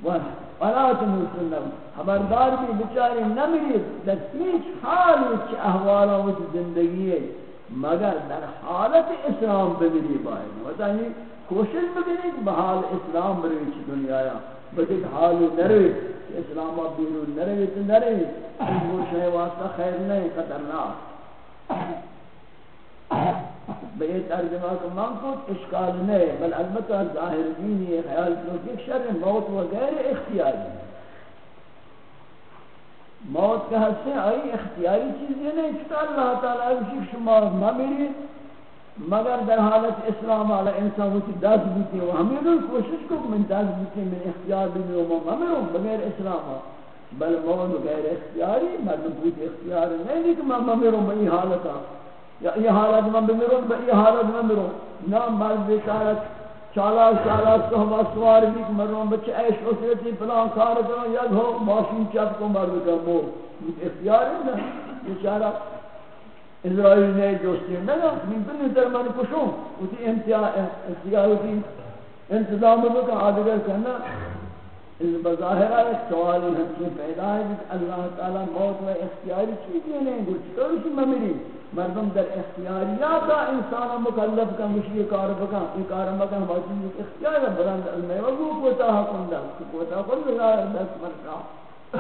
ولا تموتن خبردار بھی بیچاری نمیرید. در هیچ حالی چه احوالا و زندگی ہے مگر در حالت اسلام بمیری باید. و تانی کوشش بکنید بحال اسلام بروی چی دنیا یا بجد حالی نروی کہ اسلام آپ بیرون نروی تو نروی این گوشه واسطہ خیر نہیں خطرناک. بے ترجمہ کو من اشکال نہیں بل البتہ ظاہر دینی ہے، خیال کو کہ شر موت وغیر اختیاری موت کا حصے آئی اختیاری چیزیں نہیں چھتا اللہ تعالیٰ اسی شما نہ ممیری مگر در حالت اسلام علی انسان ہوتی دست بوتی و ہمیں لوگ کوشش کو من دست بوتی من اختیار بھی میں ممیروں بغیر اسلام ہاں۔ بل موت غیر اختیاری، مردم بوتی اختیاری نہیں لیکن میں ممیروں بئی حالتا ہاں۔ یا یہ حالت من بمیرون با یہ حالت من بمیرون نام مرد بیچارت چالا چالا صحبہ، سوار بھی مرون بچے عیش اسرتی فلان کار کرو، یاد ہو، ماشین چپ کو مرد کا مو اختیار ہے نا بیچارہ اسرائیل نے دوستی نگا من بنی در من کشوں اسی اختیار ہوتی انتظام بکا آدگر کرنا۔ اس بظاہرہ ایک سوالی ہم پیدا ہے کہ اللہ تعالی موت و اختیاری چیزیں نہیں گوچھ تو اسی ممری مردم در اختیاریات انسان مکلف کا مشی کار بکا یہ کار بکا ہماری اختیار بلند علم و وہ کوتا حکم دا کوتا کل لا دس مرکا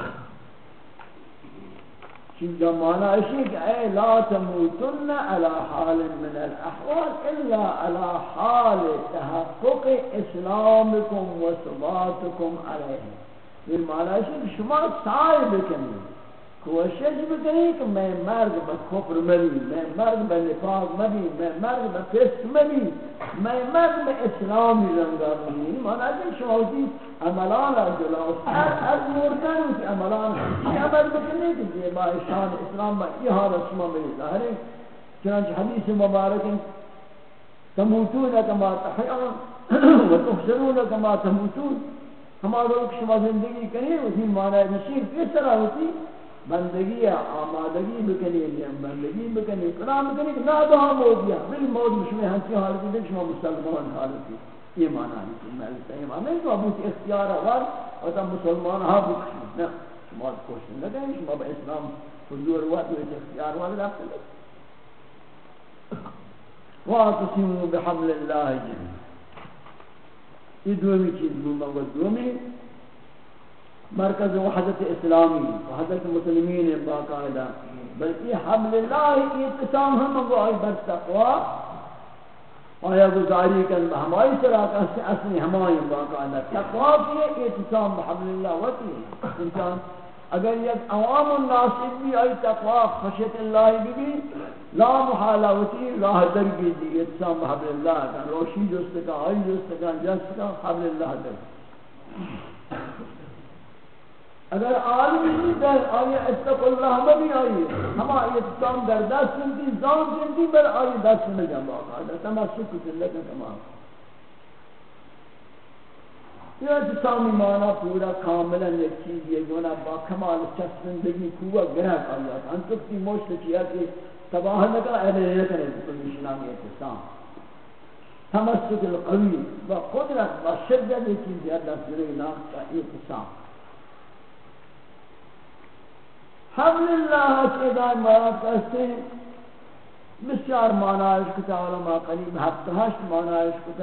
چیز مانا اسی کہ اے لا تموتن على حال من الاحوال الا على حال تحقق اسلامكم و ثباتكم علیہ یہ یعنی مانا اسی کہ شما سائے بکنی کوشش بکنی کہ میں مرگ با کفر مبی میں مرگ با نفاق مبی میں مرگ با فسق مبی میں مرگ با اسلامی رنگا مبی مانا کہ شما عملان جلو از مردن کی عملان. یہ عمل بکنی کہ یہ با شان اسلام با یہ حالت شما مبی ظاہر ہے چنانچہ حدیث مبارک تموتون کما تحیان و تحسنون کما تموتون. ہمارا لوگ شما زندگی کریں اسی معنی نشیر کس طرح ہوتی بندگی آمادگی بکنی ہم بندگی بکنی قرآن بکنی کہ نہ دعا موت دیا بل موت مشمع ہنسی حالتی دیکھ شما مسلمان حالتی یہ معنی ہے کہ میں صحیح معنی تو ابو کی اختیار اول اور تم مسلمان ہاں بکشی نہ، شما کوشش نہ کریں شما با اسلام حضور وقت میں اختیار والا رکھتے لیں وَاعْتَصِمُوا بِحَبْلِ اللَّهِ جَمِيعًا جی۔ یہ دومی چیز بولنا دومی۔ مرکز وحدت اسلامی وحدت مسلمین باقاعدہ۔ بلکہ حبل اللہ کی ہم کو بر تقوی۔ آیا گزاری کن ہمائی سراکہ سے اصلی ہمائی باقاعدہ تقوی کی اتصام بحبل اللہ وطی انسان اگر یک عوام الناس بھی آئی تقوی، خشیت اللہ بھی بھی لا محالوتی راہ در گی دی اتسام حبل اللہ کا روشی جست کا، آئی جست کا جست کا حبل اللہ در اگر عالم بھی در آئی اتق اللہ بھی آئی ہما اتسام در دست سنتی زان سنتی بر آئی دست میں جمع آقا تمسک کتلت تمام. یہ اجسامی معنی پورا کاملا ایک چیز یہ گونا با کمال چسپندگی قوہ گرہ کر جاتا ہم تک کی موشت کیا کہ تباہ نکا اہلے نہیں کرے تو نشنامی اجسام تمسک القوی با قدرت با شدت ایک چیز یہ اللہ سرے نام کا اجسام حبل اللہ کے دائم بارات کہتے ہیں۔ بسیار مانا عشق علماء قریب ہفتہ ہشت مانا عشق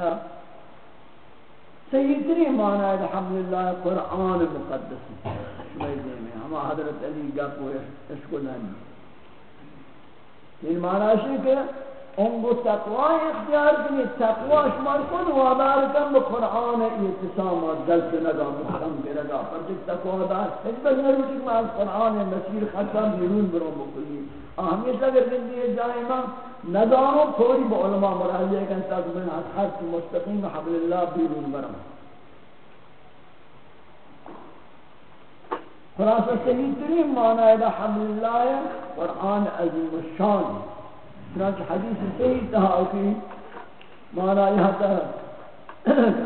صحیح تری معنی ہے اللہ قرآن مقدس۔ شمیدے میں ہما حضرت علی گا کو اس کو نہیں یہ معنی ہے ان کو تقوی اختیار کنی تقوی شمار کن وادار کن بقرآن اعتصام و دل سے لگا محرم کے لگا پر جس تقوی دار حجبت نروچک میں از قرآن مسیر ختم بیرون بروں بکلی ہمیشہ اگر زندگی جائمہ ندانو تھوڑی با علماء مراجعہ کن تاک من از حد مستقیم حبل اللہ بیرون برم. خلاصہ صحیح ترین معنی ہے حبل اللہ قرآن عظیم الشان چنانچہ حدیث صحیح تہا کی معنی یہاں تہا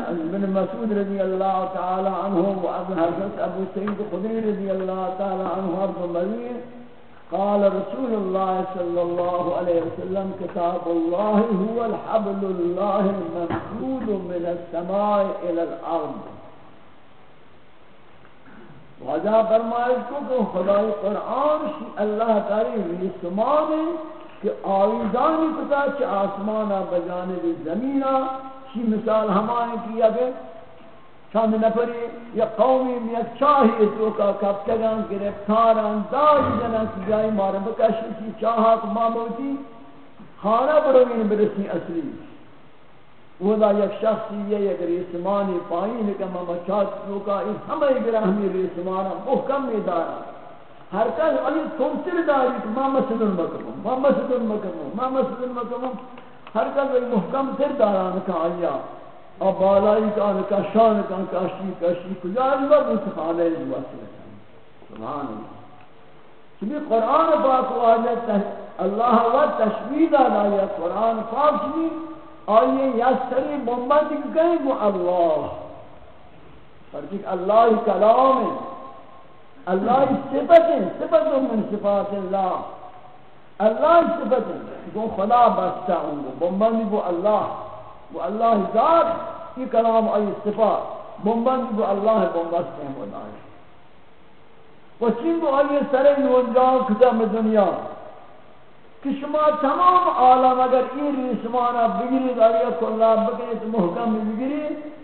ابن مسعود رضی اللہ تعالی عنہ و ابن حضرت ابو سعید خدری رضی اللہ تعالی عنہ ارض مدین قال رسول الله صلى الله عليه وسلم كتاب الله هو الحبل الله الممدود من السماء الى الارض وجہ فرمائش کو کہ خدای قرآن شی اللہ تعالی ریسمان ہے کہ آویزانی کتا چھ آسمانا بجانب زمینہ شی مثال ہمائیں کیا گئے چند نفری یا قومی یک چاہی تو کا کب تگان گرفتاران داج جنن جائی مارا بکشی کی چاہات ماموتی، خانہ بروین برسی اصلی۔ وہ دا یک شخصی یہ یک ریسمانی پائین کہ ماما چاہت تو کا اس ہمیں گرہمی ریسمانا محکم میں دارا۔ ہر کس علی تنسر داری کہ ماما سدن مکمم ماما سدن مکمم ماما سدن مکمم ہر کس محکم تر داران کا آیا۔ اور بالائی کان کا، شان کان کاشی کاشی کجا اللہ بوت خانے واسطے سبحان اللہ۔ کہ قرآن پاک واجب اللہ و تشبیہ دا یا قرآن پاک کی آئیے یسری محمد گئے گو اللہ۔ پر کہ اللہ کلام ہے۔ اللہ صفت ہے صفت من صفات اللہ۔ اللہ صفت ہے وہ خدا بستا ہوں گو محمد گو اللہ، وہ اللہ ذات کی کلام آئی صفات۔ بمبند کو اللہ بمبست ہیں وہ دائیں وہ چین کو آئی سرے نونجاؤں کتاب دنیا۔ کہ شما تمام عالم اگر این ریسمانا بگیرید آیا کلا بگیرید محکم بگیرید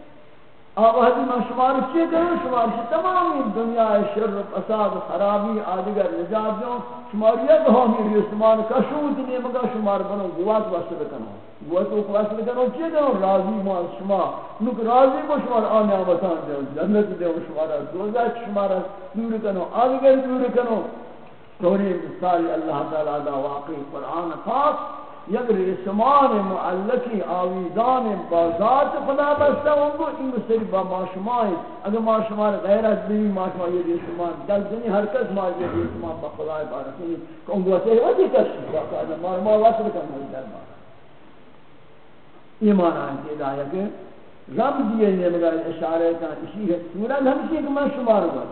آوازی من شمار چی کرو شمار چی تمامی دنیا شر و فساد و خرابی آدگر نجات دوں، شمار یک ہمی ریسمان کشود نیمگا شمار بنو گوات واسطہ کنو گوات و واسطہ کنو چی کرو راضی ما شما نک راضی کو شمار آنے آمتان دیو جنت دیو شمار دوزہ شمار دور کنو آدگر دور کنو توری مثال اللہ تعالی دا واقعی قرآن خاص یک رسمان معلقی آویزان بازار خدا بسته اون گو این مستری با ما اگر ما شما غیرت بیوی ما شما یه رسمان دل دنی هر کس ما یه رسمان با خدای بارکنی که اون گو ته وقتی کشی با قاعده ما ما وصل کن ہوئی در ما. ایمان آنکه ادایه که رب دیئے نمگا اشاره کن اسی ہے سورت ہمشی کہ میں شمار گو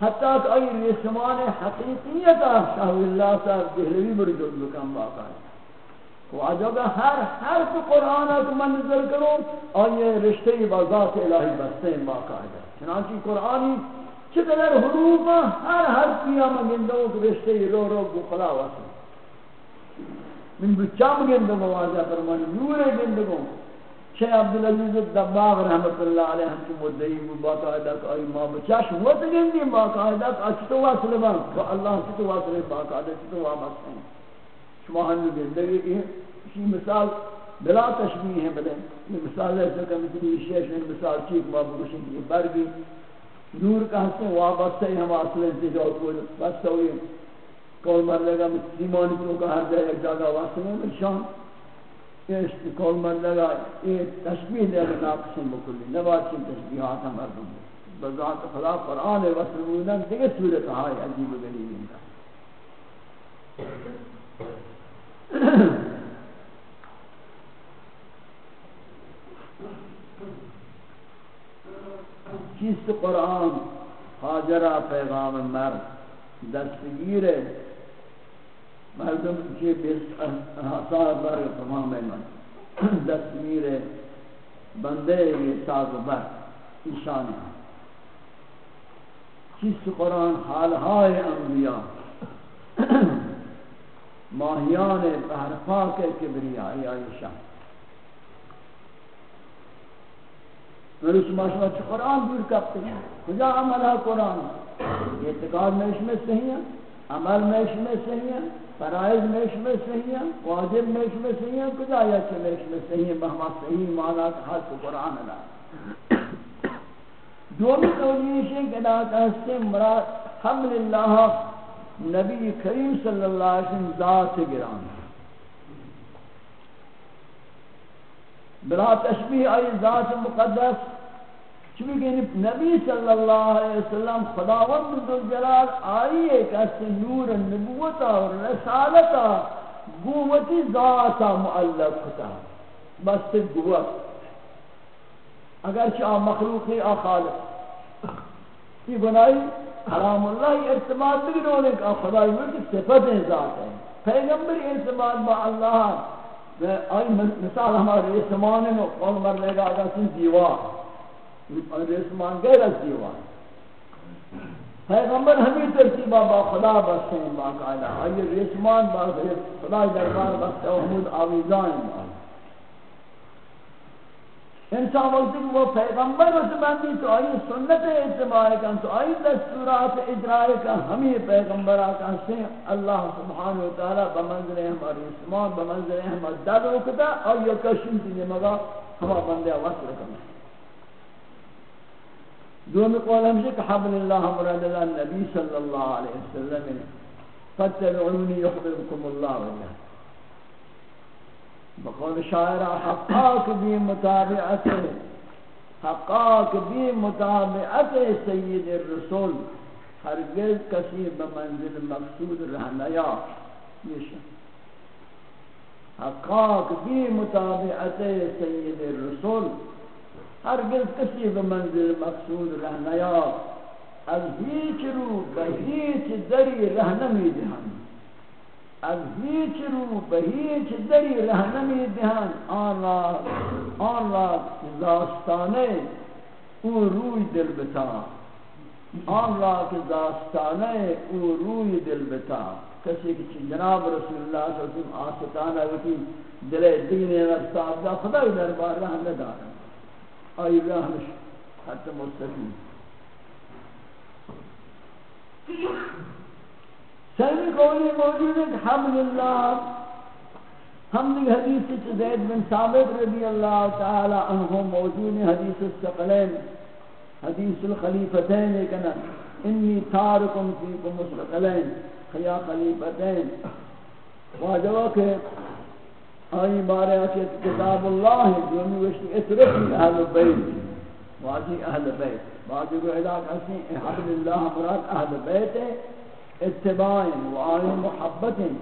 حتی کہ ای رسمان حقیقیت شاہ اللہ صاحب دہلوی برجود بکن باقا ہے واجہ کا ہر حرف قرآن کو من نظر کرو اور یہ رشتے با ذات الہی بستے ہیں باقاعدہ چنانچہ قرآنی چقدر حروف ہر حرف کیا من گندوں کو رشتے رو رو کو خلا من بچام گندوں کو واجہ فرمانی نور گندوں شیخ عبدالعزیز الدباغ رحمت اللہ علیہ ہم کی مدعی کو باقاعدہ کہ آئی ماں بچاش وہ تگندی باقاعدہ کہ اچھتو واصل بان اللہ چتو واصل باقاعدہ چتو وابست ہیں شما ہم زندگی کی اسی مثال بلا تشبیہ ہے بلے۔ یہ مثال ہے کہ مثلی شیش میں مثال چیک ما بگوشن کی برگی۔ نور کا ہستے وابستہ ہی ہم اصل انتجاؤ کو بستہ ہوئی۔ کول مر لگا سیمانی تو کا ہر جائے، ایک جگہ واسطہ میں شان اس کول مر لگا یہ تشبیح دے گا ناقص مکلی نبات چین تشبیحات ہم مردم بذات خدا قرآن وصل بودن دیکھ صورت آئی عجیب و غریب انتا چیست قرآن حاجرہ پیغام مرد دستگیر مردم کی بیس حسار برگ تمام من دستگیر بندے یہ ساز بر ایشانی چیست قرآن حالهای انبیاء ماہیان بہر پاک کبریائی آئیشہ نرس ماشما چھ قرآن دور کرتے ہیں۔ کجا عمل ہے قرآن۔ اعتقاد میں اس میں صحیح ہے عمل میں اس میں صحیح ہے فرائض میں اس میں صحیح ہے واجب میں اس میں صحیح ہے کجا یا چھ میں اس میں صحیح ہے بہما صحیح مانا کہ حد قرآن ہے۔ دومی توجیشیں کہ لا تحسن مراد حمل اللہ نبی کریم صلی اللہ علیہ وسلم ذات گران بلا تشبیح آئی ذات مقدس، چونکہ یعنی نبی صلی اللہ علیہ وسلم خداوند ذو جلال آئی ایک اس نور نبوت اور رسالت قوت ذات معلق ہوتا بس قوت اگر چاہ مخلوقی آخالق یہ بنائی حرام اللہ ارتباط بھی رونے کا، خدای ملک صفت ذات ہے۔ پیغمبر ارتباط با اللہ آئی مثال ہمارے اسمانے میں قول مرنے گا اگر سن دیوار رسمان غیر از دیوان پیغمبر ہمیں ترتیبہ با خدا بستے ہیں باقاعدہ آئی رسمان با خدا دربار بستے ہیں حمود آویزان با انسان وقتی کہ وہ پیغمبر رسمندی تو آئی سنت اتباع کن، تو آئی دستورات اجرائی کا ہمیں پیغمبر آکان سے اللہ سبحانہ وتعالی بمنزل ہماری اسمان بمنزل ہماری دل وقتا اور یہ کشن تیجے مگا ہما بندے وصل کرنا دومی قول ہمشہ کہ حبل اللہ مراد اللہ نبی صلی اللہ علیہ وسلم فتبعونی یخبرکم اللہ وجہ بقول شاعرہ حقاک بی متابعت حقاک بی متابعت سید الرسول. ہرگز کسی بمنزل مقصود رہنیا یہ شاعر. حقاک بی متابعت سید الرسول. ہرگز کسی به منزل مقصود رہ نیا. از هیچ رو به هیچ دری رہ نمی دهن از هیچ رو به هیچ دری رہ نمی دهن آن را آن را داستانه او روی دل بتا. آن را که داستانه او روی دل بتا. کسی که جناب رسول الله صلی اللہ علیہ وسلم آستانه وکی دل دین رستاب خدا دربار رہ ندارن آئی راہش حتی مستقیم. سیمی قولی موجود ہے کہ حمد اللہ ہم نے حدیث سے زید بن ثابت رضی اللہ تعالی عنہ موجود ہے حدیث السقلین حدیث الخلیفتین، لیکن انی تارکم فیکم السقلین خیا خلیفتین۔ واجبہ کہ آئی بارے آچے کتاب اللہ ہے، جو ہمیں وشتی اترفی اہل بیت۔ واجی اہل بیت واجی کو علاق اسی حبل اللہ مراد اہل بیت ہے۔ اتباعین و آئی محبتین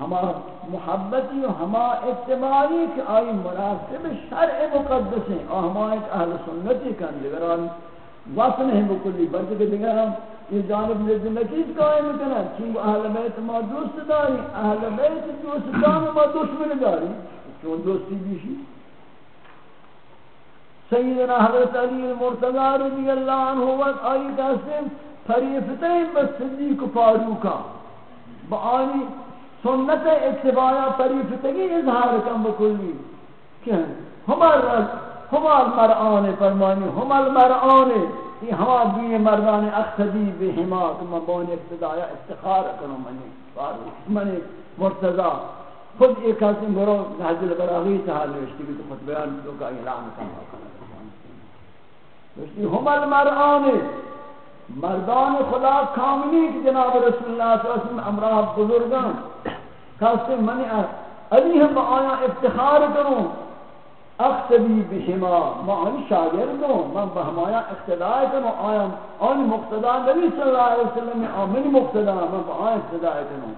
ہما محبتی و ہما اتباعی کہ آئی مناسب شرع مقدس ہیں۔ اور ہما ایک اہل سنتی کن دیگران وصل ہیں بکلی بلکہ دیگران۔ یہ جانب نزدیکی قائم کرنا چونکہ اہل بیت ما دوست داری، اہل بیت دوستان ما دشمن داری چون دوستی بیشی؟ سیدنا حضرت علی المرتضی رضی اللہ عنہ وقت آئی قسم فریفتین بس صدیق فاروقا با آنی سنت اتباعا فریفتگی اظہار کم بکلی کہ ہمار رج ہمار مرآن فرمانی ہمار مرآن یہ ہما دین مردان اقتدی بے ہما کہ میں بون اقتدایا افتخار کروں منی. فاروق منی، مرتضی. خود ایک حسن برو نحج البراغی تحال نوشتی بھی تو خود بیان تو کا اعلان کرنا گوشتی ہم المرآن مردان خدا کاملی کہ جناب رسول اللہ صلی اللہ علیہ وسلم امراہ بزرگان. کہتے منی علی ہم آیا افتخار کروں. اقتدی بہما ما آنی شاگرد ہوں. من بہمایا اقتداء کروں. آیا آنی مقتداء نبی صلی اللہ علیہ وسلم آمین مقتداء من بہایا اقتداء کروں.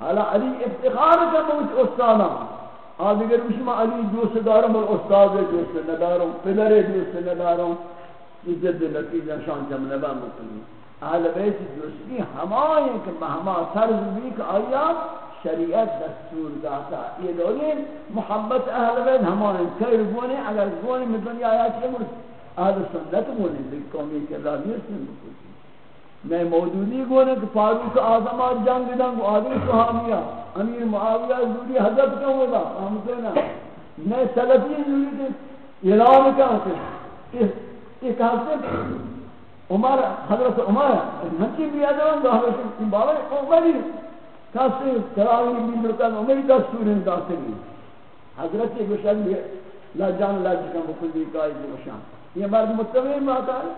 حالا علی افتخار کروں اس استانا. آدھگر بشما علی دوست دارم اور استاد دوست ندارم پدر دوست ندارم عزت نتیجہ شان جملہ با مکنی اہل بیت دوستی ہمائیں کہ مہما سرز بھی کہ آیا شریعت دستور داتا. یہ لوگیں محبت اہل بیت ہمائیں خیر گونے اگر گونے میں دنیا آیا کہ اہل سنت گونے دیکھ قومی کے راضی سن بکلی میں موجودی گونے کہ فاروق آدم آج جنگ دنگ آدم سہانیہ امیر معاویہ زوری حضرت کیوں ہوگا؟ ہم کہنا، میں سلفی زوری کے اعلان کیا کہ یہ کہتے عمر، حضرت عمر ہنچی بھی ادوان دا حضرت بابا عمری کہتے تراوی بھی مرکز عمری دستور داخلی حضرت گوشن بھی لا جان، لا جکا مکلی کائی گوشن۔ یہ مرد متوی ماتا ہے،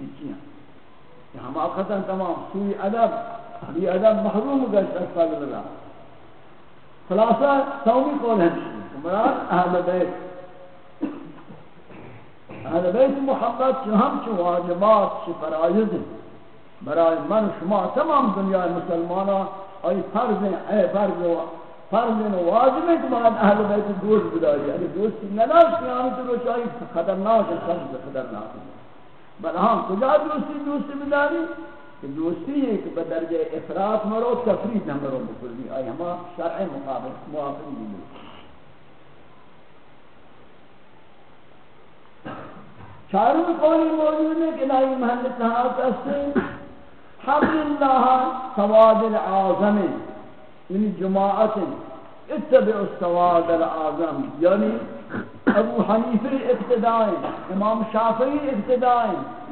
یہ چیئے ہم آخذن تمام سوی ادب ہمی ادب محروم گشت اسفل اللہ۔ خلاصہ، سومی قول ہے؟ مراد اہل بیت اہل بیت محمد چھ ہم چھ واجبات چھ فرائض برای من شما تمام دنیا مسلمانا ای فرض ہیں، اے فرض و فرض و واجب ہے کہ بعد اہل بیت دوست بداری اگر یعنی دوستی نداشت قیامت رو چاہی خطرناک ہے، سخت خطرناک ہے۔ بل ہاں کجا دوستی دوستی بداری؟ کہ دوستی ہے کہ بدرجہ افراد مرو، تفرید نہ مرو بکلی آئی ہما شرع مقابل، موافق بھی چاروں قولی موجود ہے کہ لائی محل تہاں کسے حبل اللہ سواد العظم یعنی جماعت اتبع السواد العظم۔ یعنی ابو حنیفی ابتدائیں امام شافعی ابتدائیں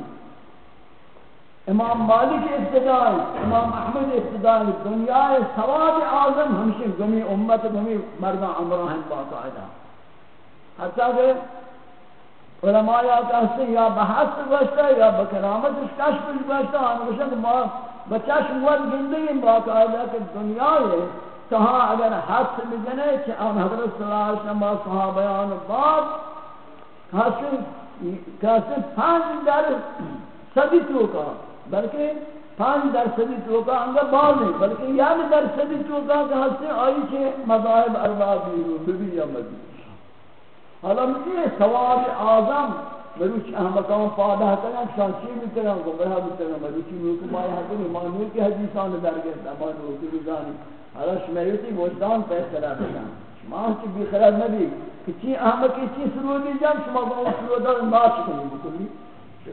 امام مالک ابتدائیں امام احمد ابتدائیں دنیا سواد اعظم ہمشہ گمی امت، گمی مردہ امرہ باقاعدہ۔ حتیٰ کہ علماء یا کہتے یا بحث گوشتا یا بکرامت اس کشف گوشتا ہم گوشتا کہ ما بچاش موت گندگی باقاعدہ کہ دنیا ہے تہاں اگر حد سے بجنے کہ آن حضرت صلی اللہ علیہ وسلم صحابیان بعد کہتے پانچ در صدی توکا بلکہ پانچ در صدی توکا انگا بعد نہیں بلکہ یاد در صدی توکا کہ ہستے آئی چھے مذاہب ارباب بھی ہو بھی یا مدی حالا یہ ثواب اعظم مروچ احمقان پادہ کریں شانچی بھی کریں گمراہ بھی کریں مروچی ملک مائی حقی مانوی کی حدیثان درگئے مانوی کی رضانی حالا شمیرتی وجدان فیصلہ بکن. شما چی بھی خراب نبی. کہ چی احمقی چی سرودی جان شما با سرودہ ناچ کنی بکلی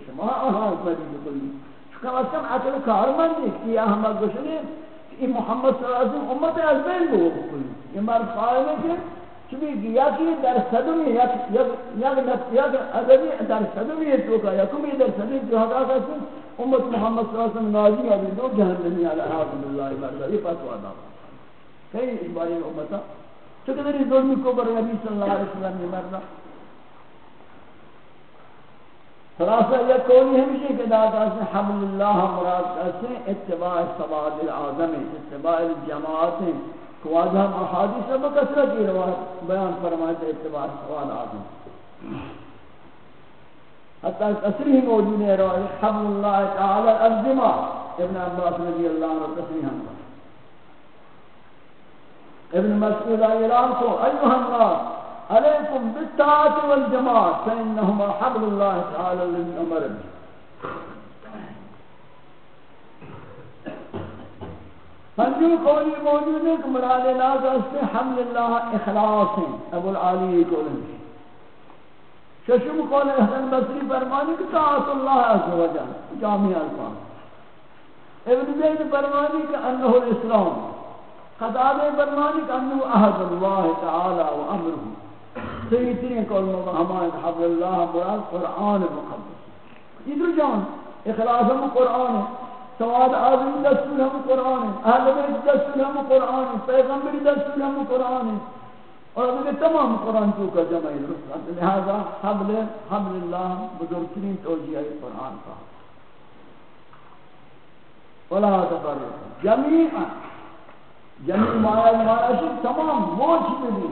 شما آہاں کنی بکلی شکم از کم عقل کارمندی کہ احمق گوشنی کہ محمد صلی اللہ علیہ وسلم امت از بین بو بکلی یہ مرد قائل ہے کہ چونکہ یکی در صدمی یک یک یک ادبی در صدمی تو کا یکمی در صدمی تو ہدا کا سن امت محمد صلی اللہ علیہ وسلم ناجی ابھی دو جہنمی علی حاضر اللہ برکہ یہ فتوا دا کئی اس باری امتا چونکہ دری ظلمی کو بر نبی صلی اللہ علیہ وسلم یہ مرنا خلاصہ، یہ قولی ہمیشہ کہ دادا سے حمل اللہ مراد کہتے اتباع سواد العظم اتباع الجماعت کو احادیث میں کثرت کی روایت بیان فرماتے اتباع سوال آدم حتی تصریح موجود ہے روایت حبل اللہ تعالی الجماع ابن عباس رضی اللہ عنہ تصریح ہم ابن مسعود اعلان کو ایوہ الناس، علیکم بالطاعت والجماع فإنهما حبل الله تعالى الذي به پنجم قولی موجود ہے کہ مراد ناز اس سے حمل اللہ اخلاص ہیں، ابو العالی قول ہے؟ ششم قول احسن بصری فرمانی کہ طاعت اللہ عز و جل جامع الفاظ۔ ابن زید فرمانی کہ انه الاسلام۔ قدادے فرمانی کہ انه احد اللہ تعالی و امره صحیح قول ہمارے حبل اللہ مراد قرآن مقدس۔ ادھر جان، اخلاص ہم قرآن ہے۔ سواد آدمی دستور ہم قرآن ہے اہل بیت دستور ہم قرآن ہے پیغمبری دستور ہم قرآن ہے اور اگر تمام قرآن تو کا جمع درست لہذا حبل حبل اللہ بزرگترین توجیہ قرآن کا۔ ولا تفرق جميعا جميع ما معنی تمام موج بھی۔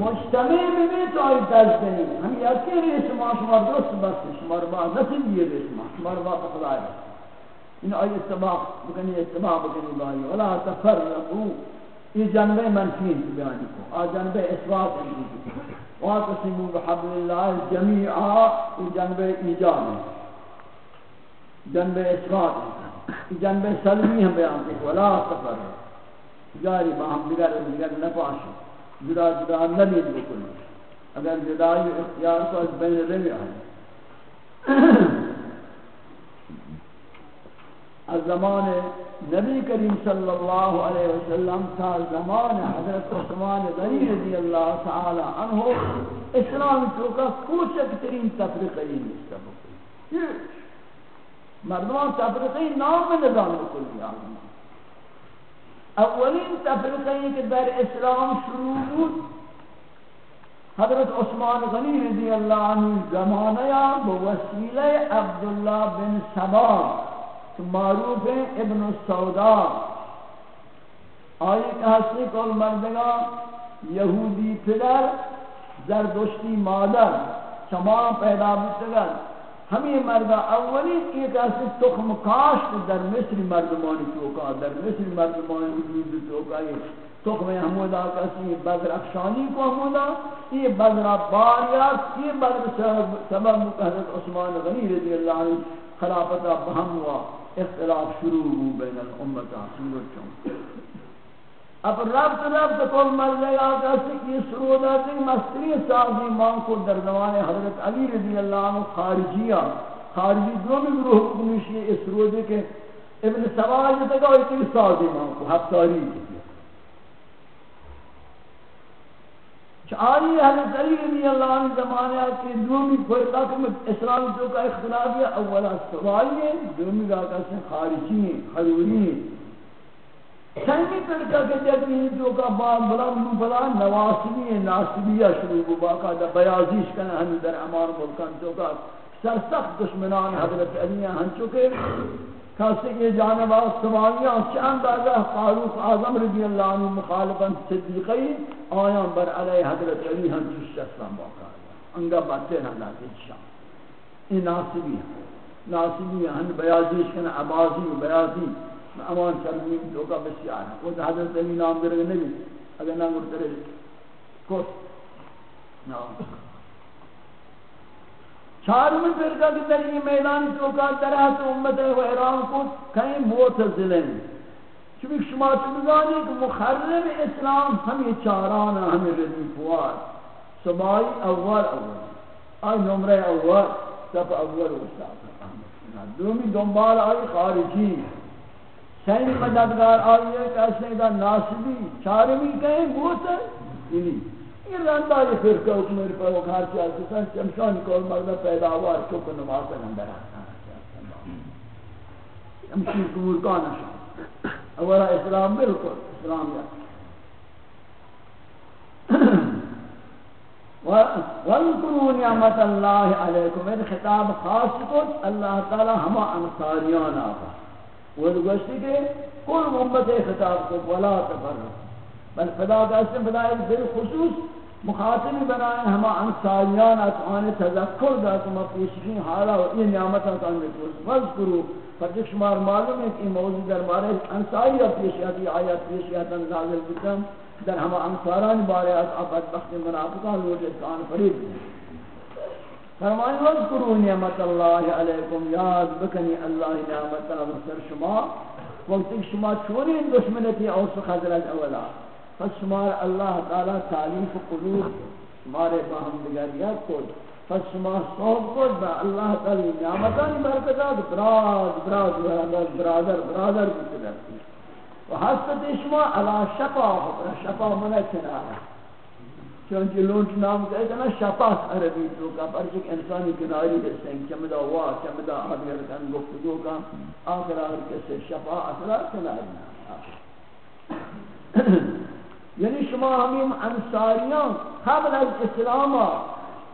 مجتمع بھی تو ای دست نہیں ہم یقین ہے شما شما درست بس شما با نصیب یہ شما شما با خدا ہے ان ای اتباع بکنی اتباع بکنی بائی ولا تفرقوا یہ جنبے منفی بیان کو. آ جنبے اثبات ہے واقسموا بحبل الله جميعا یہ جنبے ایجاب ہے جنبے اثبات ہے جنبے سلمی ہم بیان کو. ولا تفرقوا جاری باہم دیگر دیگر نپاشو جدا جدا نبید بکنی. اگر جدائی اختیار کو از بین روی آئے از زمان نبی کریم صلی اللہ علیہ وسلم تا زمان حضرت عثمان غنی رضی اللہ تعالی عنہ اسلام تو کا کوچک ترین تفریقی مستبقی مردمان تفریقی نام نظام کلی آدم اولین تفریقی که در اسلام شروع بود، حضرت عثمان غنی رضی اللہ عنہ زمانہ یا بوسیلہ عبداللہ بن سبا معروف ہے ابن السودا آئی کہ ہستی کل مردگا یہودی پدر زردشتی مادر شما پیدا بتگر ہمیں مردہ اولی ایک ایسی تخم کاشت در مصر مردمانی توکا در مصر مردمانی وجود توکا یہ تخم حمودا کسی بدر افشانی کو حمودا یہ بدر باریات یہ بدر سبب حضرت عثمان غنی رضی اللہ عنہ خلافت بہم ہوا۔ اختلاف شروع ہو بین الامتا سورت چون۔ اب رب رب کل مرنے گا کہ یہ شروع ہوتا مستری سازی مان کو در زمان حضرت علی رضی اللہ عنہ خارجیہ خارجی دو بھی گروہ حکمیشی اس روزے کے ابن سوال یہ تکا ہوئی سازی مان کو حق تاریخ آئی حضرت علی رضی اللہ عنہ زمانے کے دومی فرقہ کہ اسلام جو کا اختلاف ہے اولا سوالی ہے، دومی کا کسی خارجی ہیں حضوری ہیں۔ سنگی فرقہ کے جدی جو کا بعد بلا بلو بلا نواسبی ہے ناسبی شروع کو باقا دا بیازیش کنا ہمی در امان ملکان جو کا سرسخت دشمنان حضرت علی ہیں ہن چکے کسی کے جانب آس آسمانیاں چند آجا فاروق آزم رضی اللہ عنہ مخالفاً صدیقی آیاں بر علیہ حضرت علی ہم جس شخصان باقا انگا باتے ہیں لیکن شاہ۔ یہ ناصبی ہے۔ ناصبی ہے، ہم بیازیش کنا عبازی و بیازی امان شرمیم تو کا بسیار ہے۔ وہ حضرت علی نام درگے نہیں۔ اگر نام گرتے رہے کس نام چارم فرقہ کی در یہ میدان چوکا طرح تو امت حیران کو کہیں معتزلیں چونکہ شما چمزانی کہ مخرب اسلام ہمیں چارانا ہمیں ردیف وار سبائی اول اول آئی نمرہ اول سب اول استاد۔ دومی دنبال آئی خارجی۔ سین مددگار آئی ہے کہ اسے دا ناسبی چارمی کہیں معتزلی یہ رندہ یہ فرقہ حکمر پر وہ گھر چاہتے ہیں چمشان کول مردہ پیداوار چوک نماز اندر آتا ہے ہمشیر کمور کا نشان اولا اسلام بالکل اسلام یا وَاذْكُرُوا نِعْمَةَ اللَّهِ عَلَيْكُمْ یہ خطاب خاص کو اللہ تعالی ہما انصاریان آقا وہ گوشتی کہ کل امت خطاب کو ولا تفرق بل خدا کا اسم بدائے بالخصوص مخاطب بنائیں ہما انصاریان اتوان تذکر دا کما پیشکین حالا و یہ نعمتا کانگے توس وذکرو فرجک شمار معلوم ہے کہ موضوع در بارے انصاری پیشیاتی آیات پیشیاتا نازل بکن، در ہما انصاران بارے افت بخت منافقان لوٹ اتوان فرید فرمائیں وذکرو نعمت اللہ علیکم، یاد بکنی اللہ نعمتا بسر شما۔ وقت شما چونی دشمنتی اوس خضرت اولا۔ پس شمار اللہ تعالی تعلیف قلوب شمار باہم دگریت کو پس شمار صحب کو با اللہ تعالی نعمتانی برکتات براد براد، برادر برادر برادر بکدر و حسد شما علا شفا خبر شفا منہ کنارا چونکہ لونٹ نام کہتے ہیں شفاس عربی تو کا، پر ایک انسانی کناری رسیں چمدہ وا، چمدہ آدھگر کن گفتگو کا، آخر آخر کسی شفا اثرات کناری۔ نام یعنی شما ہمیں انصاریان قبل از اسلام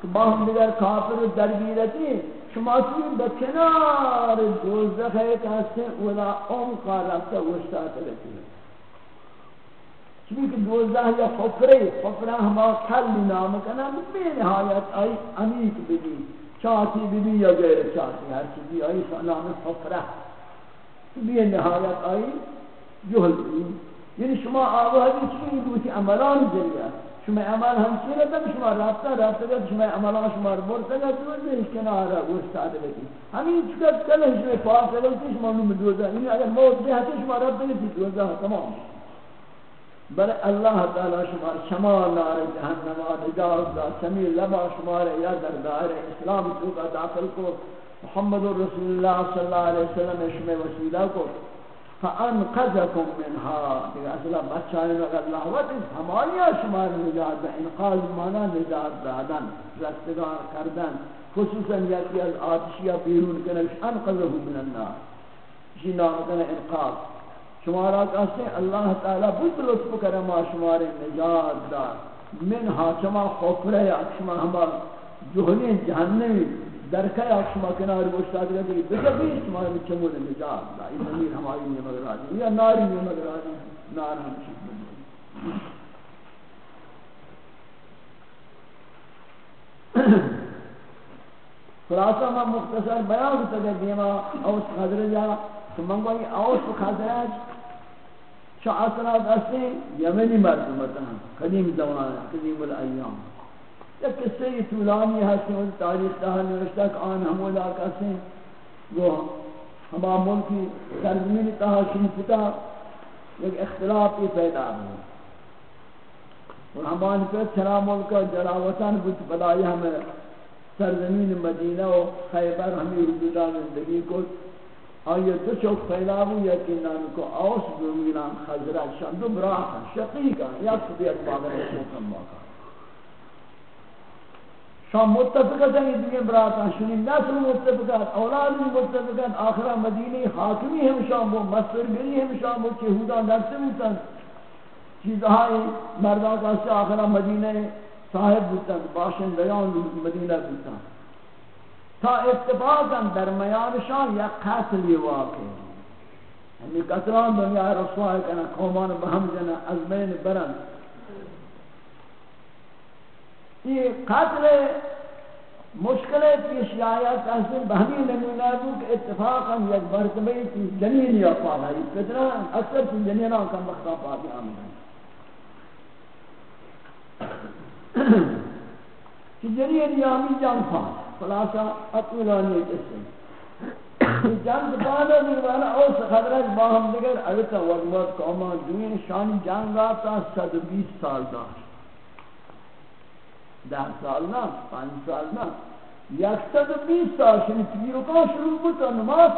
کہ با ہم دیگر کافر و درگیرتی، شما سی بکنار دوزخ ہے کہ ہستیں اولا ام قاربتا وشتات رہتی ہے چونکہ دوزخ یا خفرے خفرہ ہما کلی نام کنا بے نہایت آئی عمیق بھی چاہتی بھی یا غیر چاہتی ہر چیزی آئی نام خفرہ بے نہایت آئی جہل بھی یعنی شما آوازی چی دوتی عملان ذریعہ شما عمل ہم چی رہتا شما رابطہ رابطہ گا شما عملان شما برتا گا تو نہیں کنارا گوشت آدھے گی ہمیں چکت کل شما پاس لگا شما نوم دوزا یعنی اگر موت جہتی شما رابطہ گا دوزا تمام. بل اللہ تعالی شما شما نار جہنم نجات دا سمی لبا شما یا در دائر اسلام تو کا داخل کو محمد رسول اللہ صلی اللہ علیہ وسلم شما وسیلہ کو فانقذكم منها دیگه اصلا بچانی مگر لحوت همانی شما نجات ده انقاذ مانا نجات دادن، رستگار کردن، خصوصا یکی از آتشی بیرون کنش انقذه من النار جی نام کنه انقاذ. شما را کہتے ہیں اللہ تعالی بود لطف کرما شما نجات دار منها شما خوفره شما ہما جہنی جہنمی در کیا شما کنار گوشتاد گئی بجبی شما چمول نجات لا این امیر ہماری نعمت راضی. یا ناری نعمت راضی. نار ہم چیز میں خلاصہ میں مختصر بیان کرتا کہ دیما اوس خضرجا تو منگوئی اوس خضرج چو اصلا دستے یمنی مردمتا قدیم زمان قدیم الایام. یا قصے یہ طولانی ہے کہ ان تاریخ تہا نوشتہ کہ آن ہم علاقہ سے وہ ہما ملکی سرزمین تہا شنفتا ایک اختلاف یہ پیدا ہو اور ہمان پر چھنا ملکہ جلاوطن بود بدائی ہمیں سرزمین مدینہ و خیبر ہمیں حدودہ زندگی کو آئیے دو چوک پھیلاو یا کہ نام کو اوس دو میلان خزرات شاندو براہ شقیقا یا کبیت باگر شوکم باقا شام متفقت ہیں دیگه براتان شنی نسل متفقت اولاد متفقت آخرہ مدینی حاکمی ہم شام بو مصر گری ہم شام بو چہودا نفس بوتن چیزہائی مردان کا سے آخرہ مدینہ صاحب بوتن باشن بیان مدینہ بوتن تا اتفاقا درمیان شام یا قتل واقع. ہمیں قتلان دنیا رسوائی کنا قومان بہم جنا از برند یہ قتل مشکل پیش آیا تحصیل بہمی نمونہ دو کہ اتفاقا یک مرتبہ کی جنین یا پالا یہ فتنہ اکثر کی جنینہ کا مختہ پاتی آمین کہ جنین یا ہمیں جان پالا خلاصہ اطولانی جسے جنگ پالا دیوانا اوس خبرت باہم دیگر اگتا وقت قومان دوین شان جنگ آتا صد بیس سال داشت۔ ده سال نه پنج سال نه یکصد و بیست سال شنی تیر شروع بود و نماز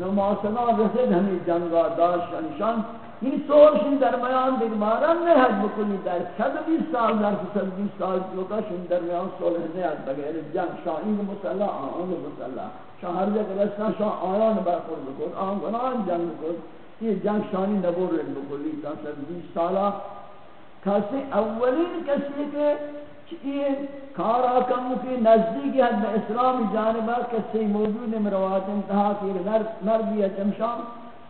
نماز نا رسید ہمیں جنگا داشت نشان۔ یعنی این سورشن در میان دیگر مارن نه حد بکنی، در صد و بیست سال، در صد و بیست سال لوکا شن در میان صلح نه حد بغیر جنگ شاه این مسلح، آن مسلح۔ شاه هر جگه رسنا شاه آیان برخور بکن، آن گناهان جنگ بکن۔ یہ جنگ شانی نبور بکلی تا صد و بیست سالا۔ کسی اولین کسی که یہ کارا کم کی نزدیکی حد اسلام جانبہ کسی موجود مروات انتہا کی نردی چمشان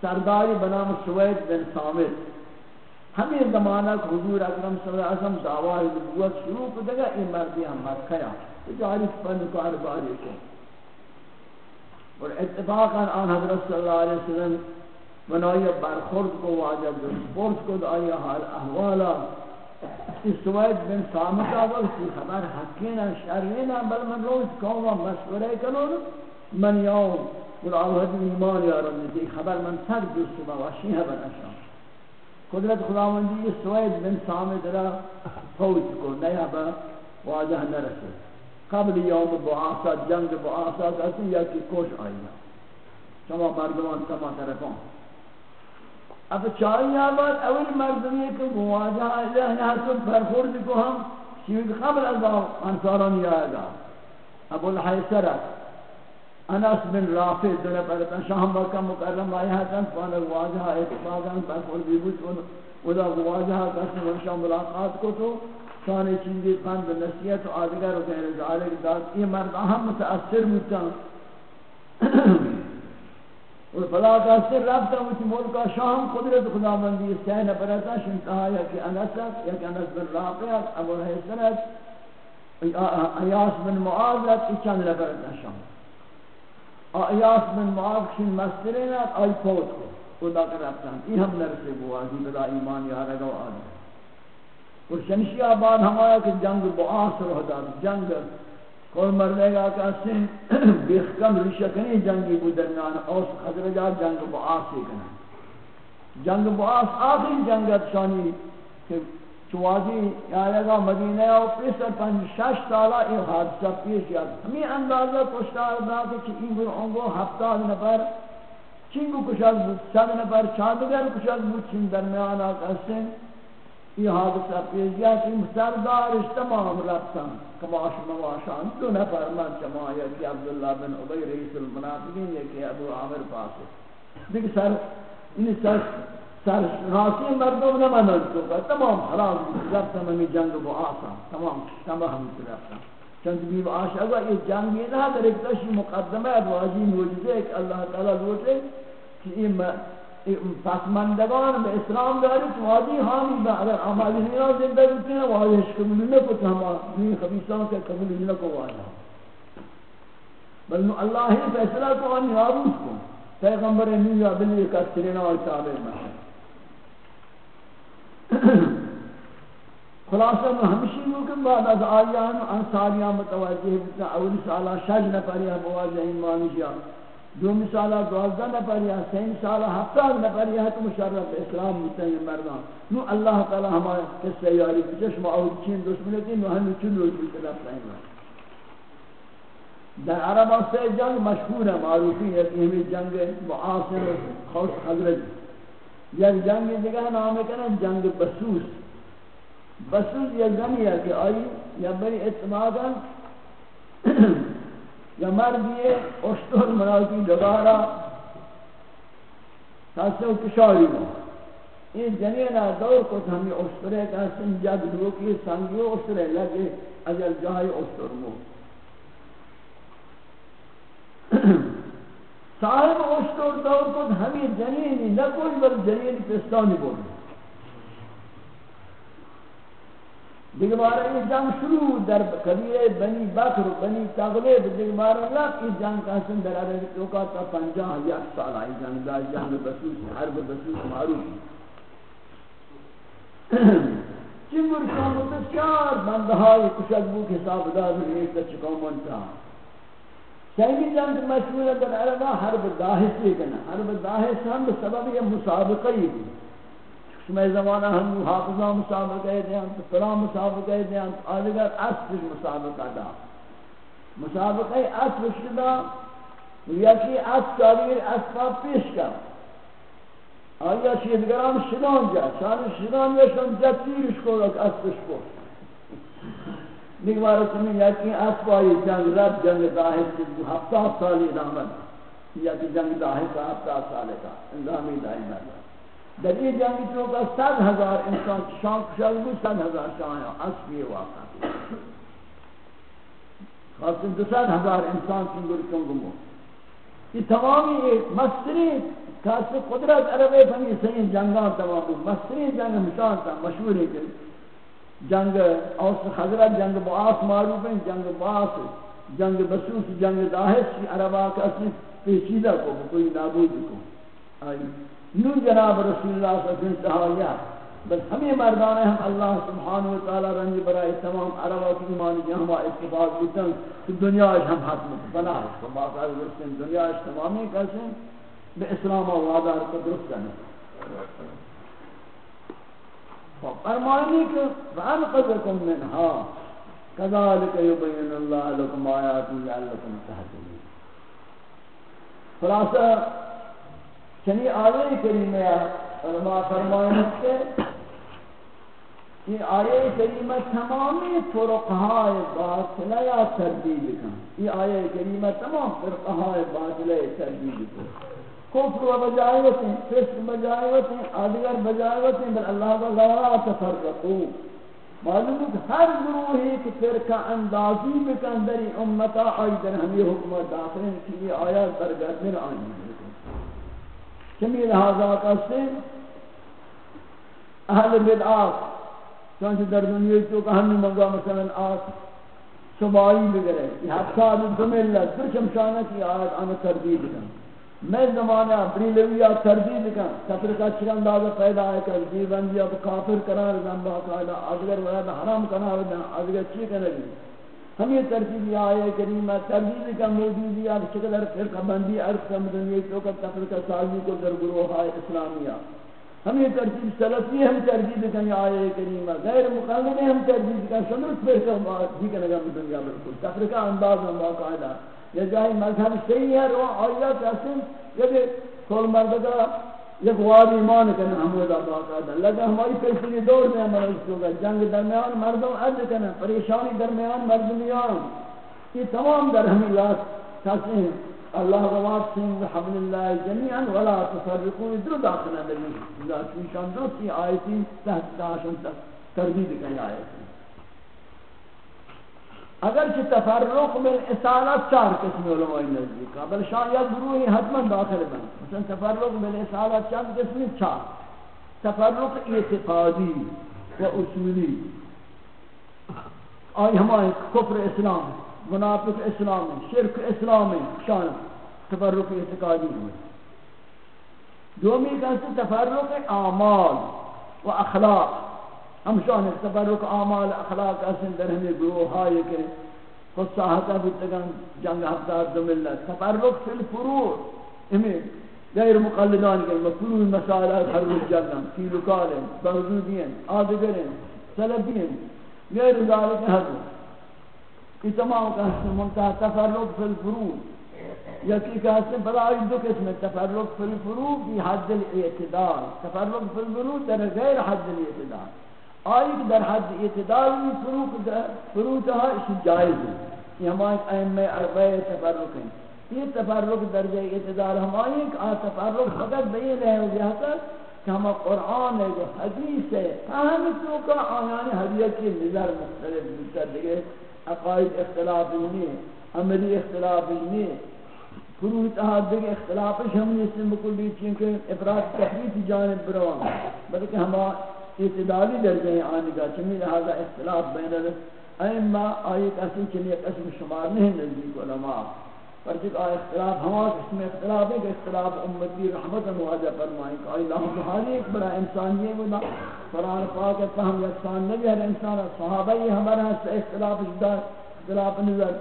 سرداری بنام سوید بن سامت ہمیں زمانہ حضور اکرم صلی اللہ علیہ وسلم دعوی نبوت شروع کو دگا یہ مردی ہم مکھیا جاری پن کار باری کو۔ اور اتفاقا آن حضرت صلی اللہ علیہ وسلم بنائی برخورد کو واجب برخورد کو دعائی حال احوالا سوید بن سامت آور کی خبر حقینا شرینا بل من روز قوم مشوره کنون، من یوم قل آوهد ایمان یارم دی خبر من سر دوست با وشی هبن اشام قدرت خداوندی سوید بن سامت را فوت کن نیا با واجه نرسد قبل یوم بعاصد جنگ بعاصد اسی یکی کوش آئینا شما مردمان سما طرفان. اب چاہیے آباد اول مردمی کہ مواجہ اللہ نے حسن برخورد کو ہم شیوک خبر از انصارانی آئے گا۔ ابو الحیسرت انس بن رافع دنے پرتا شاہم بکا مکرم آئی حسن فانا واجہ اتفاقا برخورد بھی بود ودا واجہ قسم ورشا ملاقات کو تو شان چیزی قند نصیحت و آدگر و غیر ذالک داد یہ مرد اہم متاثر ہوتا اور فلا تاثر رابطہ مجھے ملکہ شام قدرت خدا مندی سین برتا شنتہا یا کہ انسک یا کہ انس بن راقیت ابو حسنت ایاس بن معاذت چند لبرتا شام. ایاس بن معاذ کشن مسترینت آئی پوت کو خدا کر رابطہ یہ ہم نرسے بوازی بدا ایمان یا رگو آدھر اور شنشی آباد ہمایا کہ جنگ بعاس رہ دار جنگ کوئی مرنے گا کہ اسن بیخ کم رشکنی جنگی بود درمیان اوس خضرجا جنگ بعاس ہی کنا۔ جنگ بعاس آخری جنگت شانی کہ چوازی آئے گا مدینہ او پیسر پنج، شش سالہ یہ حادثہ پیش یاد۔ ہمیں اندازہ کشتار بنا کہ این گر انگو ہفتاد نفر، چنگو کشاک بود سد نفر، چاندگر کشاک بود چین درمیان آکا سن یہ حادثہ پیش گیا کہ سردارش تمام رفتن کماش مواشان دو نفر من چمایا کہ عبداللہ بن عبی رئیس المنافقین، یہ کہ ابو عامر پاس ہے۔ دیکھ سر ان سر سر راسی مردم نہ منل تو کا تمام حرام رفتن میں جنگ بو آسا تمام تمام رفتن چند بیو آش اگر یہ جنگ یہ نہ در ایک تشی مقدمہ واجی موجزے کہ اللہ تعالی لوٹے کہ یہ پسماندگان به اسلام داری تو واجی حامی با اگر عمالی نینا زندہ بیتی ہیں واجیش قبول نکو تو ہما نی خبیصان کے قبول نکو واجا بل نو اللہ ہی فیصلہ کو آنی آروز کو پیغمبر نیو بلی کسرین اور تابع میں خلاصہ میں ہمشی ممکن بعد از آیان انساریاں متوجہ بتا اولی سالہ شج نپری ہے بواجہ ایمانی شاہ دو مثالا دوازدہ نفر یا سین سالا ہفتاد نفر یا تو مشرف اسلام مستن مردان. نو اللہ تعالی ہمارا قصہ یاری بچشم اور چین دشمنتی نو ہمیں چلو جو طرف رہیں گا در عرب سے جنگ مشہور ہے معروفی ہے کہ ہمیں جنگ معاصر خوش حضرت. یک جنگ دیگه نام کنن جنگ بسوس بسوس یک جنگی ہے کہ آئی یا بری اعتمادا یا مردی اشتر مناتی دوبارہ تاسے کشاری ہو یہ جنین دور کو ہمیں اشترے کا سنجد لوکی سنگیو اشترے لگے اجل جائے اشتر مو صاحب اشتر دور کو ہمیں جنینی نہ کوئی بل جنین پستانی بولے دیگه بار جنگ شروع در قبیله بنی بکر و بنی تغلیب دیگه بار اللہ جنگ کاسن در عرض توقع تا پنجاه یک سال آئی جنگ، دا جنگ بسوس حرب بسوس معروف چین برکان و بسیار بنده کشک بود حساب داد ریشت چکا منتا سیمی جنگ مشهور در عرض حرب داہسی کنا حرب داہس ہم بسبب یہ مسابقی بود شما زمانہ ہم حافظہ مسابقہ دیں تو فلاں مسابقہ دیں آدھگر اصل مسابقہ دا۔ مسابقہ اصل شدہ یکی اصل کاریر اصفا پیش کر۔ آیا شیدگران شدان جا شان شدان یشان جا تیرش کو اصلش کو۔ نگوارا سمیں یکی اصفا یہ جنگ رب، جنگ داہر سے ہفتہ سالی دامن۔ یکی جنگ داہر کا ہفتہ سالے کا انظامی دائی مرد در یہ جنگی تو کا ست ہزار انسان شان کشاگ بود ست ہزار شان اسبی واقع خاص دو ست ہزار انسان کی گر چنگ مو یہ تمامی ایک مستری کاس قدرت عربی فنی سین جنگان تمام بود. مستری جنگ مشان تھا مشہور ہے جنگ اوس حضرت، جنگ بعاس معروف ہیں، جنگ بعاس جنگ بسوس، جنگ داہش عربا کا اصلی پیچیدہ کو، کوئی نابود کو. آئی. نو جناب رسول اللہ صلی اللہ علیہ وسلم یا بس ہمیں مردان ہم اللہ سبحانہ و تعالی رنج برائے تمام عرب و ایمان کی اتفاق بیتن کہ دنیا اج ہم حتم بنا ہے۔ تو باقی رسول دنیا اج تمامی کیسے بے اسلام و وعدہ کو درست کرنے فرمائنی کہ فانقذکم ہاں، منها كذلك يبين الله لكم آياته لعلكم تهتدون خلاصہ چنی آیه کریمه علماء فرمائیں کہ یہ آیه کریمه تمامی فرقهای باطله یا تردید کن یہ آیه کریمه تمام فرقهای باطله تردید کن کفر و بجائوت ہیں فسق بجائوت ہیں آدگر بجائوت ہیں بل اللہ تعالی تفرقو۔ معلوم ہے کہ ہر گروہی کہ فرقہ اندازی بکن در امتا آئی، در ہمی حکمت داخل ہیں کہ یہ آیات درگردن آئی کمی لحاظہ کہتے ہیں اہل بدعات چونچہ در دنیا تو کہ ہمیں منگا مثلا آت سبائی بگرے یہ حفظہ دو ملت پر چمشانہ کی آیت آنا تردید کن۔ میں زمانہ بری لویا تردید کن۔ سفر کا چرم دادا پیدا ہے کر جیون جی اب کافر قرار دن، باقاعدہ ادگر ولد حرام قرار دن ادگر چی کرنگی ہم یہ ترتیب یہ آئے کریمہ تردید کا موجودی اب چقدر فرقہ بندی عرض کا مدنی تو کا تفر کا سازی کو در گروہ اسلامیہ۔ ہم یہ ترتیب سلفی ہم ترتیب کریں آئے کریمہ غیر مقلد ہم ترتیب کریں سنت پر کا بات جی کرنے گا دنیا بالکل۔ تفریقہ انداز ہم باقاعدہ یہ جائے مذہب صحیح ہے رو آیا قسم یہ کل مرد کا ایک وادی ایمان کرنا حمودہ باقاعدہ لگا ہماری پیسری دور میں ہمارا اس کو جنگ درمیان مردم عد کرنا پریشانی درمیان مردمیان۔ یہ تمام در ہمیں لاس تحسین الله رواسهم بحبل الله جميعا ولا تفرقوا۔ در داخل النبي لكن شان دوسي آيتي تحت داشن تردید کئی آیتی اگر چه تفرق من اصالت چار قسم علماء نزدیک بل شاید گروهی حتما داخل بند مثلا تفرق من اصالت چند قسم؟ چار۔ تفرق اعتقادی و اصولی۔ آئی ہمارے کفر اسلام، منافق اسلام، شرک اسلام شان تفرق اعتقادی ہوئے۔ دومی کہتے تفرق اعمال و اخلاق۔ ہم شان تفرق اعمال اخلاق اصل در ہمیں گروہ آئے کہ خود صاحبہ بتگن جنگ ہفتہ دو ملت. تفرق فی الفروع ہمیں غیر مقلدان کے مفروع مسائل حرب الجنہ کی لکالیں بغضودین آدگرین سلبین غیر ذالک حضر یہ تمام قسم منتہا تفرق فی الفروع یکی قسم برای دو قسم تفرق فی الفروع بی حد الاعتدال. تفرق فی الفروع در غیر حد الاعتدال. آئی در حد اعتدال بھی فروق فروع تہا اسی جائز ہے۔ یہ ہمارے ائمہ اربع تفرق ہیں۔ یہ تفرق درجہ اعتدال ہماری کہ آ تفرق فقط بیان ہے ہو گیا تھا کہ ہم قرآن ہے، جو حدیث ہے۔ ہم تو کا آیان حدیث کی نظر مختلف بکر دیگے عقائد اختلاف نہیں ہے عملی اختلاف نہیں فروع تحادق اختلاف ہم نے اس سے میں کلی چونکہ افراد تحریف جانب بروان بلکہ ہم اعتدالی درجہ آنے کا چمی لہذا اختلاف بین ائمہ آیت اصل چلی قسم شمار نہیں نزدیک علماء پر جب آئے اختلاف ہوا اس میں اختلاف ہے کہ اختلاف امتی رحمت موازہ فرمائیں کہ اللہ تعالی ایک بڑا انسان یہ بنا قرآن پاک ہے فہم یکسان نبی ہر انسان صحابہ یہ ہمارا ہاں اختلاف جدا اختلاف نظر۔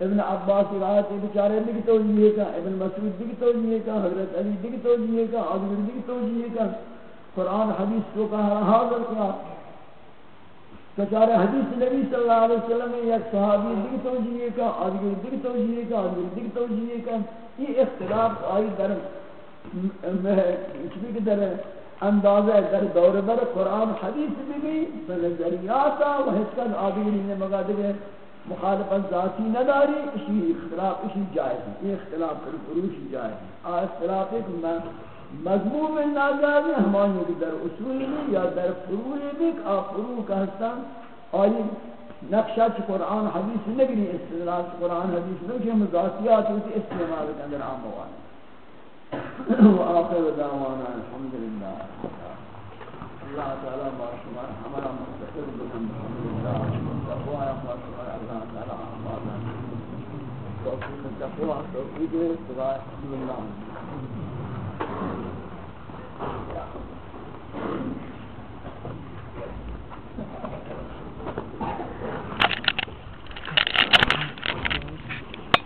ابن عباس روایت بیچارے بھی توجیہ کا ابن مسعود بھی توجیہ کا حضرت علی بھی توجیہ کا حضرت بھی توجیہ کا قرآن حدیث کو کہا حاضر کیا؟ کچارے حدیث نبی صلی اللہ علیہ وسلم میں ایک صحابی دیکھ توجیہ کا آدھگر دیکھ توجیہ کا آدھگر دیکھ توجیہ کا۔ یہ اختلاف آئی در اس بھی در اندازہ در دور بر قرآن حدیث بھی گئی فنظریاتا و حسکن آدھگری نے مگا دے مخالفت ذاتی نداری اسی اختلاف، اسی جائز۔ ہے یہ اختلاف پر فروش جائز۔ ہے آ اختلاف ایک مضمون میں ہمانی کہ در اصول بھی یا در فروع بھی کہ فروع کا حصہ آئی نقشہ چھ قرآن حدیث نگری استدلال چھ قرآن حدیث نگری ہم ذاتیات ہوتی استعمال کے اندر عام ہوا وآخر دعوانا الحمدللہ۔ اللہ تعالی باشمار ہمارا مستقر بکن الحمدللہ۔ تقوی باشمار اللہ تعالی آمانا توفیق تقوی توفیق تقوی الحمدللہ۔ Thank you.